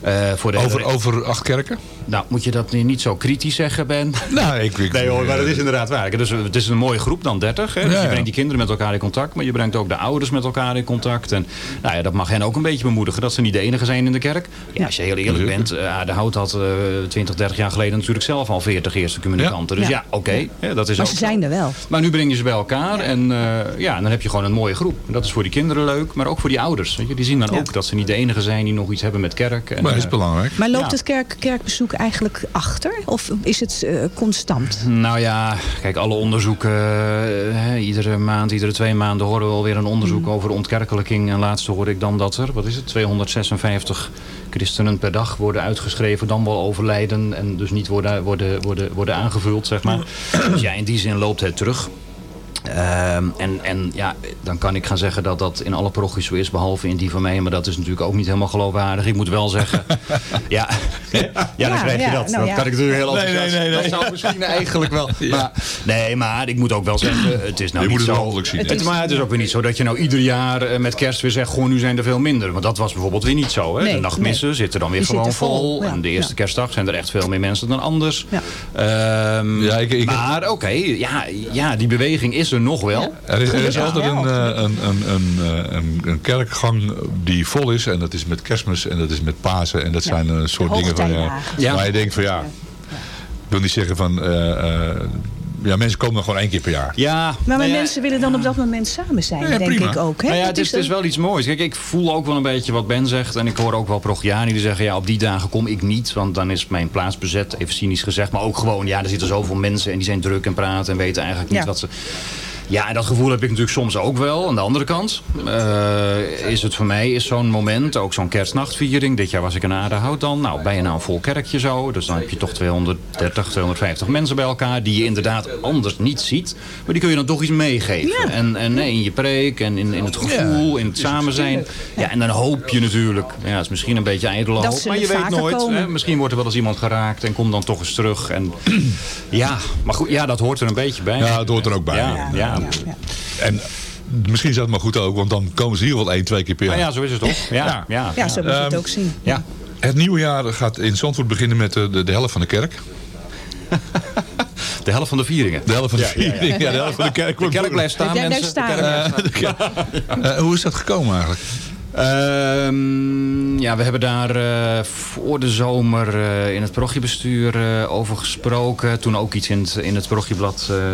Eh, voor de Over, hele- over acht kerken? Nou, moet je dat nu niet zo kritisch zeggen, Ben? Nou, ik, ik, Nee hoor, maar dat is inderdaad waar. Dus het is een mooie groep dan 30. Hè? Dus Ja, je brengt die kinderen met elkaar in contact. Maar je brengt ook de ouders met elkaar in contact. En nou ja, dat mag hen ook een beetje bemoedigen. Dat ze niet de enige zijn in de kerk. Ja, als je heel eerlijk bent. Uh, de Hout had eh 20, 30 jaar geleden natuurlijk zelf al 40 eerste communicanten. Dus Ja. ja, oké. hè, dat is Maar ook ze zo. zijn er wel. Maar nu breng je ze bij elkaar. En uh, ja, dan heb je gewoon een mooie groep. En dat is voor die kinderen leuk. Maar ook voor die ouders. Weet je? Die zien dan Ja. ook dat ze niet de enige zijn die nog iets hebben met kerk. En, Maar dat is eh, belangrijk. Maar loopt Ja. het kerk, kerkbezoek eigenlijk achter? Of is het eh, constant? Nou ja, kijk, alle onderzoeken, eh, hè, iedere maand, iedere twee maanden horen we alweer een onderzoek over ontkerkelijking. En laatst hoorde ik dan dat er, wat is het, 256 christenen per dag worden uitgeschreven, dan wel overlijden en dus niet worden, worden, worden, worden aangevuld, zeg maar. Dus ja, in die zin loopt het terug. Ehm, en, en ja, dan kan ik gaan zeggen dat dat in alle parochies zo is, behalve in die van mij. Maar dat is natuurlijk ook niet helemaal geloofwaardig. Ik moet wel zeggen, ja, Ja, dan krijg je dat. nou dat ja. kan ik natuurlijk heel Nee, enthousiast. nee, nee, nee. Dat zou misschien eigenlijk wel. Maar, nee, maar ik moet ook wel zeggen, het is nou Je niet moet het zo. zien, Het, maar het is ook weer niet zo dat je nou ieder jaar eh, met kerst weer zegt, gewoon nu zijn er veel minder. Want dat was bijvoorbeeld weer niet zo. Hè? Nee, de nachtmissen nee. zitten dan weer gewoon vol, vol. ja, En de eerste ja. kerstdag zijn er echt veel meer mensen dan anders. Ja. Ehm, Ja, ik- ik- maar oké, ja, ja, die beweging is er nog wel. Er is, er altijd een, eh, een, een, een, eh, een, een kerkgang die vol is. En dat is met kerstmis en dat is met Pasen. En dat zijn een soort De dingen van... Ja. Waar je denkt van ja... Ik wil niet zeggen van... eh, eh, ja, mensen komen gewoon één keer per jaar. Ja, Maar nou mijn ja, mensen willen dan op dat moment samen zijn, Ja, denk prima. ik ook. Hè? Nou ja, het is, het is wel iets moois. Kijk, ik voel ook wel een beetje wat Ben zegt. En ik hoor ook wel Progiani die zeggen... ja, op die dagen kom ik niet. Want dan is mijn plaats bezet. Even cynisch gezegd. Maar ook gewoon, ja, er zitten zoveel mensen... en die zijn druk en praten en weten eigenlijk niet Ja. wat ze... Ja, en dat gevoel heb ik natuurlijk soms ook wel. Aan de andere kant eh, is het voor mij is zo'n moment, ook zo'n kerstnachtviering. Dit jaar was ik in Aardehout dan. Nou, ben je nou een vol kerkje zo. Dus dan heb je toch 230, 250 mensen bij elkaar... die je inderdaad anders niet ziet. Maar die kun je dan toch iets meegeven. En, en nee, in je preek en in, in het gevoel, in het samen zijn. Ja, en dan hoop je natuurlijk... Ja, het is misschien een beetje Dat ze Maar je weet nooit. Hè, misschien wordt er wel eens iemand geraakt en komt dan toch eens terug. En, ja, maar goed, ja, dat hoort er een beetje bij. Ja, het hoort er ook bij. Ja, ja. En misschien is dat maar goed ook, want dan komen ze in ieder geval één, twee keer per jaar. Nou ja, zo is het toch? Ja, ja. ja. Ja, zo moet je het ook zien. Ja. Het nieuwe jaar gaat in Zandvoort beginnen met de, de, de helft van de kerk. De helft van de vieringen. De helft van de Ja, ja, ja. viering. Ja, de helft van de kerk. De kerk blijft staan, De mensen. De kerk blijft staan. Eh, hoe is dat gekomen eigenlijk? Ehm, ja, we hebben daar eh, voor de zomer eh, in het parochiebestuur eh, over gesproken. Toen ook iets in het, in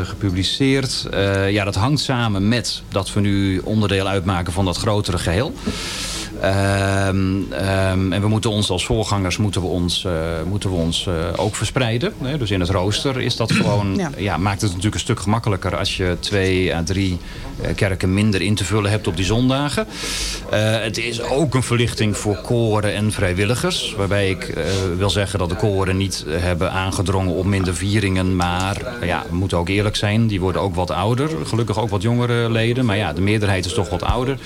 gepubliceerd. Ja, dat hangt samen met dat we nu onderdeel uitmaken van dat grotere geheel. Ehm, ehm, en we moeten ons als voorgangers moeten we ons, eh, moeten we ons eh, ook verspreiden. Hè? Dus in het rooster is dat gewoon, Ja. ja. maakt het natuurlijk een stuk gemakkelijker als je twee à drie eh, kerken minder in te vullen hebt op die zondagen. Het is ook een verlichting voor koren en vrijwilligers. Waarbij ik wil zeggen dat de koren niet hebben aangedrongen op minder vieringen. Maar ja, we moeten ook eerlijk zijn, die worden ook wat ouder. Gelukkig ook wat jongere leden. Maar ja, de meerderheid is toch wat ouder.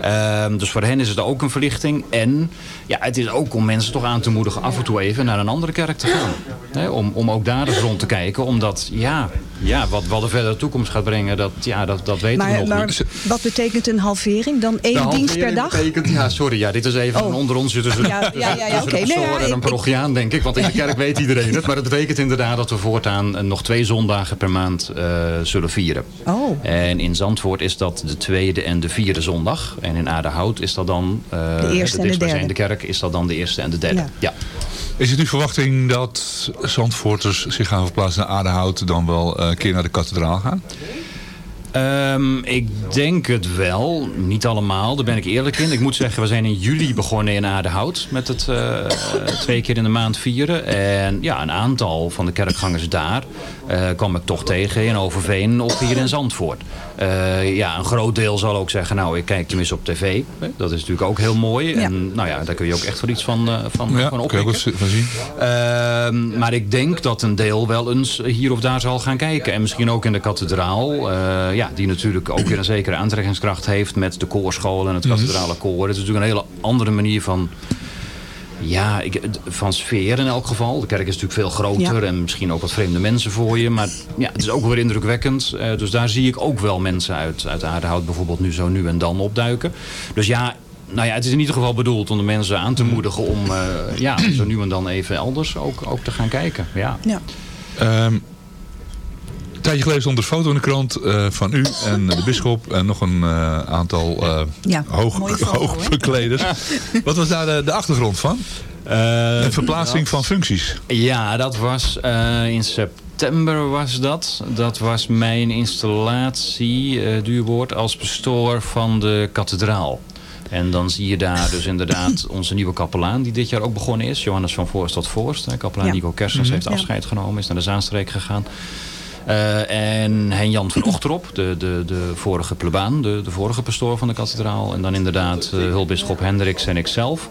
Ehm, dus voor hen is het ook een verlichting. En ja, het is ook om mensen toch aan te moedigen af en toe even naar een andere kerk te gaan. Om, om ook daar eens rond te kijken. Omdat, ja, ja wat, wat verder de toekomst gaat brengen, dat, ja, dat, dat weten we nog maar niet. wat betekent een halvering? Dan één dienst per dag? Betekent, ja, sorry, ja, dit is even Oh. een onder ons tussen, tussen, Ja, ja, ja, de Nee, en een parochiaan, denk ik. Want in de kerk weet iedereen het. Maar het betekent inderdaad dat we voortaan eh, nog twee zondagen per maand eh, zullen vieren. Oh. En in Zandvoort is dat de tweede en de vierde zondag. En in Aardehout is dat dan... eh, De eerste en de derde. kerk is dat dan de eerste en de derde. Ja. Ja. Is het uw verwachting dat Zandvoorters zich gaan verplaatsen naar Aardehout... dan wel eh, een keer naar de kathedraal gaan? Ehm, ik denk het wel. Niet allemaal, daar ben ik eerlijk in. Ik moet zeggen, we zijn in juli begonnen in Aardehout. Met het eh, twee keer in de maand vieren. En ja, een aantal van de kerkgangers daar eh, kwam ik toch tegen in Overveen of hier in Zandvoort. Eh, ja, een groot deel zal ook zeggen, nou, ik kijk tenminste op tv. Dat is natuurlijk ook heel mooi. En nou ja, daar kun je ook echt wel iets van, eh van, Ja, van kun je ook oppikken. wat van zien. Ehm, maar ik denk dat een deel wel eens hier of daar zal gaan kijken. En misschien ook in de kathedraal. eh, ja, die natuurlijk ook weer een zekere aantrekkingskracht heeft met de koorschool en het kathedrale koor. Het is natuurlijk een hele andere manier van... Ja, ik, van sfeer in elk geval. De kerk is natuurlijk veel groter Ja. en misschien ook wat vreemde mensen voor je. Maar ja, het is ook weer indrukwekkend. Eh, dus daar zie ik ook wel mensen uit, uit Aardehout bijvoorbeeld nu zo nu en dan opduiken. Dus ja, nou ja, het is in ieder geval bedoeld om de mensen aan te moedigen om eh, ja, zo nu en dan even elders ook, ook te gaan kijken. Ja. Ja. Ehm, tijdje geleden stond er een foto in de krant eh, van u en de bisschop en nog een eh, aantal eh Ja, hoog, hoogbekleders. Wat was daar de, de achtergrond van? een verplaatsing van functies. Ja, dat was eh, in september was dat. Dat was mijn installatie, eh duurwoord, als pastoor van de kathedraal. En dan zie je daar dus inderdaad onze nieuwe kapelaan die dit jaar ook begonnen is. Johannes van Voorst tot Voorst. hè. Kapelaan Ja. Nico Kersens Mhm. heeft Ja. afscheid genomen, is naar de Zaanstreek gegaan. Eh, en Hein-Jan van Ochterop, de, de, de vorige plebaan, de, de vorige pastoor van de kathedraal. En dan inderdaad uh, hulpbisschop Hendricks en ikzelf.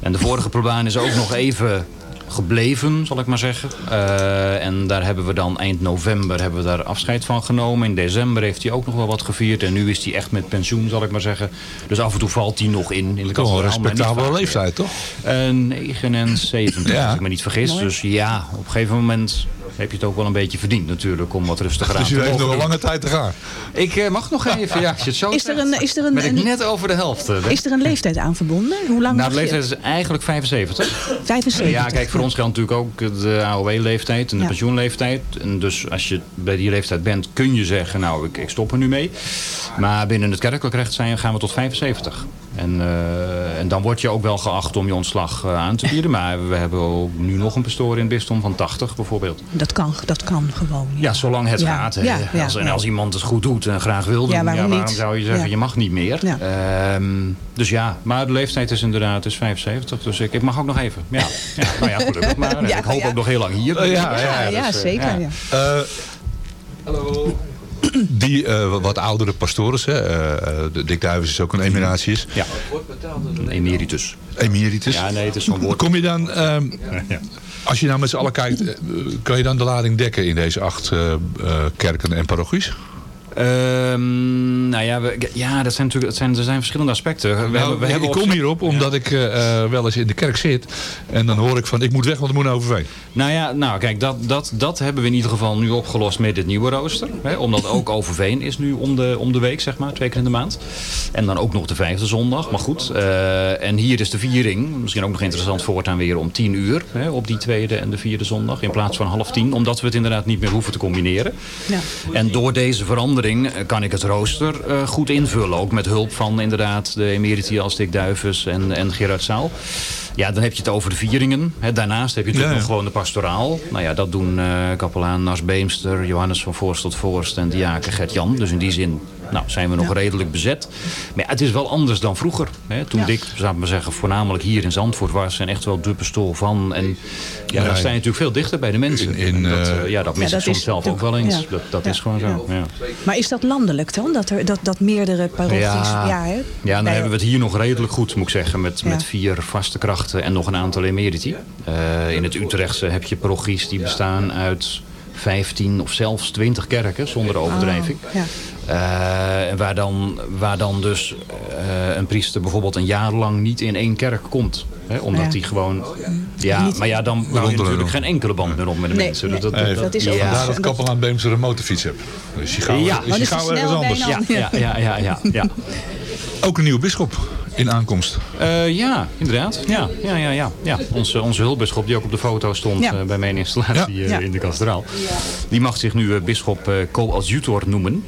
En de vorige plebaan is ook nog even gebleven, zal ik maar zeggen. Eh, en daar hebben we dan eind november hebben we daar afscheid van genomen. In december heeft hij ook nog wel wat gevierd. En nu is hij echt met pensioen, zal ik maar zeggen. Dus af en toe valt hij nog in. in de Toch een kathedraal, maar niet respectabele leeftijd, toch? Eh, 79, Ja. als ik me niet vergis. Mooi. Dus ja, op een gegeven moment heb je het ook wel een beetje verdiend natuurlijk. Om wat rustiger aan Dus te u heeft mogen nog een lange tijd te gaan. Ik eh, mag nog even, ja, als je het zo Is er een, is er een, ben ik net over de helft. eh, is er een leeftijd aan verbonden? Hoe lang nou, de je? leeftijd is eigenlijk 75. 75. Ja, kijk, voor ons geldt natuurlijk ook de AOW-leeftijd en de Ja. pensioenleeftijd. En dus als je bij die leeftijd bent, kun je zeggen, nou, ik, ik stop er nu mee. Maar binnen het kerkelijk recht zijn, gaan we tot 75. En, eh, en dan word je ook wel geacht om je ontslag eh, aan te bieden. Maar we hebben ook nu nog een pastoor in het bisdom van 80 bijvoorbeeld. Dat kan, dat kan gewoon. Ja, zolang het Ja, gaat. hè. ja, ja, als, en ja. als iemand het goed doet en graag wil doen, Ja, waarom zou je zeggen, Ja. je mag niet meer. Ja. Ehm, dus ja, maar de leeftijd is inderdaad is 75. Dus ik, ik mag ook nog even. Ja, ja nou ja, gelukkig maar. Ja, ik hoop ja. ook nog heel lang hier. Eh, ja, ja, Ja, ja, dus, eh, zeker. Ja. Die eh, wat oudere pastoren, hè, eh, eh, de Dick Duivens is ook een eminatius. Ja, een emeritus. Emeritus. Ja, nee, het is zo'n woord. Kom je dan, ehm, als je nou met z'n allen kijkt, kan je dan de lading dekken in deze acht eh, eh, kerken en parochies? Ehm, nou ja, we, ja dat zijn natuurlijk, dat zijn, er zijn verschillende aspecten. We Nou, hebben, we ik- hebben ik op kom hierop omdat ik eh, eh, wel eens in de kerk zit. En dan hoor ik van, ik moet weg, want ik moet naar Overveen. Nou ja, nou kijk, dat, dat, dat hebben we in ieder geval nu opgelost met het nieuwe rooster. Hè, omdat ook Overveen is nu om de, om de week, zeg maar, twee keer in de maand. En dan ook nog de vijfde zondag, maar goed. eh, en hier is de viering, misschien ook nog interessant voortaan weer om tien uur. Hè, op die tweede en de vierde zondag, in plaats van half tien. Omdat we het inderdaad niet meer hoeven te combineren. Ja. En door deze verandering eh, kan ik het rooster eh, goed invullen. Ook met hulp van inderdaad de emeriti als Dick Duivens en, en Gerard Zaal. Ja, dan heb je het over de vieringen. Daarnaast heb je natuurlijk Ja, ja. nog gewoon de pastoraal. Nou ja, dat doen eh kapelaan Nas Beemster, Johannes van Voorst tot Voorst en diaken Gert-Jan. Dus in die zin nou, zijn we nog redelijk bezet. Maar ja, het is wel anders dan vroeger. Hè. Toen Dick, zou ik maar zeggen, voornamelijk hier in Zandvoort was. En echt wel de pastoor van. En ja, Ja, daar sta je natuurlijk veel dichter bij de mensen. in, dat, eh, eh, ja, dat mis Ja, ik dat soms zelf ook wel eens. ja. Dat, dat Ja. is gewoon zo. Ja. Maar is dat landelijk dan? Dat, er, dat, dat meerdere parochies... Ja, hè? Ja, dan Bij- hebben we het hier nog redelijk goed, moet ik zeggen. Met, Ja. met vier vaste krachten en nog een aantal emeriti. Eh, in het Utrechtse heb je parochies die bestaan uit 15 of zelfs 20 kerken, zonder overdrijving. Oh, ja. Eh, en waar, dan, waar dan dus eh, een priester bijvoorbeeld een jaar lang niet in één kerk komt. Hè, omdat Ja. hij gewoon... Ja, maar ja, dan bouw je natuurlijk geen enkele band meer op met de Nee, mensen. nee. Dus Eh, dat is ook- ja. Vandaar dat kapelaan Beemster een motorfiets heeft. Dus die gaan, Ja. is het gauw ergens anders. Ja, ja, ja, ja, ja. Ook een nieuwe bisschop in aankomst. Eh, ja, inderdaad. Ja, ja, ja, ja. ja. Onze, onze hulpbisschop die ook op de foto stond Ja. eh, bij mijn installatie Ja. eh, Ja. in de kathedraal. Die mag zich nu eh, bisschop eh co-adjutor noemen.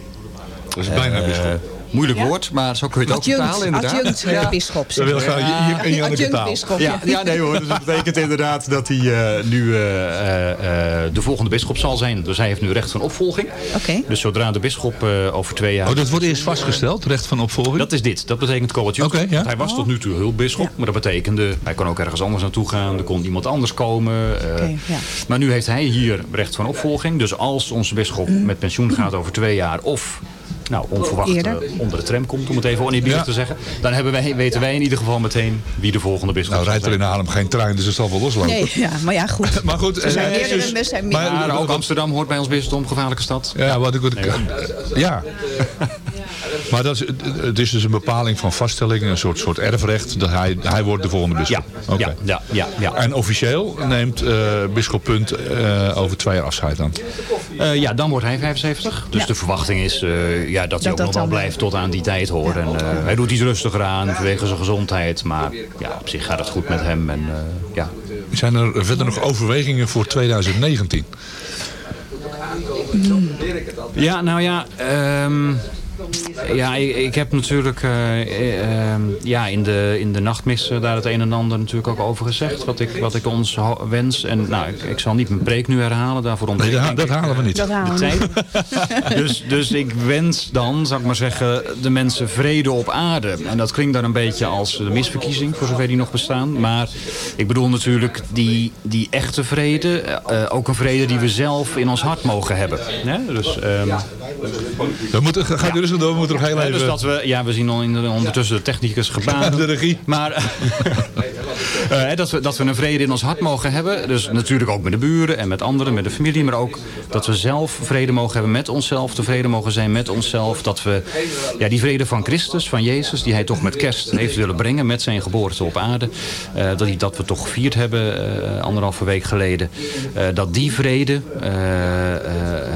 Dat is bijna Eh, bisschop. Moeilijk woord, maar zo kun je het ook vertalen inderdaad. adjunct eh, Ja. bisschop. Dat wil je, in je taal. bisschop. Ja, ja, nee hoor. Dus dat betekent inderdaad dat hij eh, nu eh, eh, eh, de volgende bisschop zal zijn. Dus hij heeft nu recht van opvolging. Oké. Dus zodra de bisschop eh, over twee jaar... Oh, dat wordt eerst vastgesteld, recht van opvolging? Dat is dit. Dat betekent. Oké, ja. Want Hij was tot nu toe hulpbisschop. Maar dat betekende, hij kon ook ergens anders naartoe gaan. Er kon iemand anders komen. eh, Oké, ja. Maar nu heeft hij hier recht van opvolging. Dus als onze bisschop met pensioen gaat over twee jaar... of nou, onverwacht eh, onder de tram komt, om het even oneerbiedig Ja. te zeggen... dan hebben wij, weten wij in ieder geval meteen wie de volgende bisschop Nou, zal rijdt er in. Haarlem geen trein, dus het zal wel loslopen. Nee, ja, maar ja, goed. Maar goed, Er zijn eh, meerdere, dus- er zijn maar- ook Amsterdam hoort bij ons bisdom, gevaarlijke stad. Ja, wat ik... Wat ik ja. Maar dat is, het is dus een bepaling van vaststelling, een soort, soort erfrecht. Dat hij, hij wordt de volgende Ja. Oké. ja, ja, ja, ja. En officieel neemt eh bisschop Punt eh, over twee jaar afscheid aan. Eh, ja, dan wordt hij 75. Dus Ja. de verwachting is eh, ja, dat hij Dat ook dat nog wel blijft tot aan die tijd hoor. En, eh, hij doet iets rustiger aan vanwege zijn gezondheid. Maar ja, op zich gaat het goed met hem. En, eh, ja. Zijn er verder nog overwegingen voor 2019? ja, nou ja... ehm, ja, ik, ik heb natuurlijk eh, eh, ehm, ja, in, de, in de nachtmissen daar het een en ander natuurlijk ook over gezegd. Wat ik, wat ik ons wens. En nou, ik, ik zal niet mijn preek nu herhalen. Daarvoor Nee, ontbreekt dat, dat halen we niet. Dat halen we. tijd. dus, dus ik wens dan, zou ik maar zeggen, de mensen vrede op aarde. En dat klinkt dan een beetje als de misverkiezing, voor zover die nog bestaan. Maar ik bedoel natuurlijk die, die echte vrede. eh, ook een vrede die we zelf in ons hart mogen hebben. Hè? Dus, ehm, We moeten, rustig nog heel dus dat we, ja, we zien al in de- ondertussen de technicus gebaren. de regie. Maar, Eh, dat, we, dat we een vrede in ons hart mogen hebben. Dus natuurlijk ook met de buren en met anderen, met de familie. Maar ook dat we zelf vrede mogen hebben met onszelf. Tevreden mogen zijn met onszelf. Dat we ja, die vrede van Christus, van Jezus, die hij toch met kerst heeft willen brengen. Met zijn geboorte op aarde. eh, dat, die, dat we toch gevierd hebben eh, anderhalve week geleden. eh, dat die vrede, eh,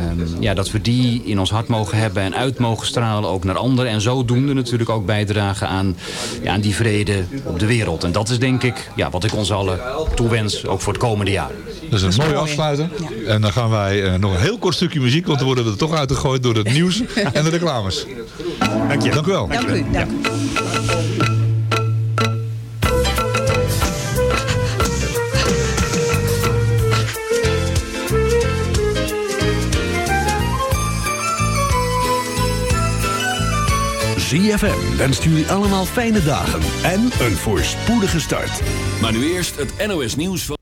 eh, ehm, ja, dat we die in ons hart mogen hebben en uit mogen stralen ook naar anderen. En zodoende natuurlijk ook bijdragen aan, ja, aan die vrede op de wereld. En dat is denk ik ja, wat ik ons allen toewens, ook voor het komende jaar. Dat is een mooie afsluiter. En dan gaan wij eh, nog een heel kort stukje muziek, want dan worden we er toch uitgegooid door het nieuws en de reclames. Dank je. Dank u wel. Dank u. Dank u. ZFM wenst jullie allemaal fijne dagen en een voorspoedige start. Maar nu eerst het NOS nieuws van...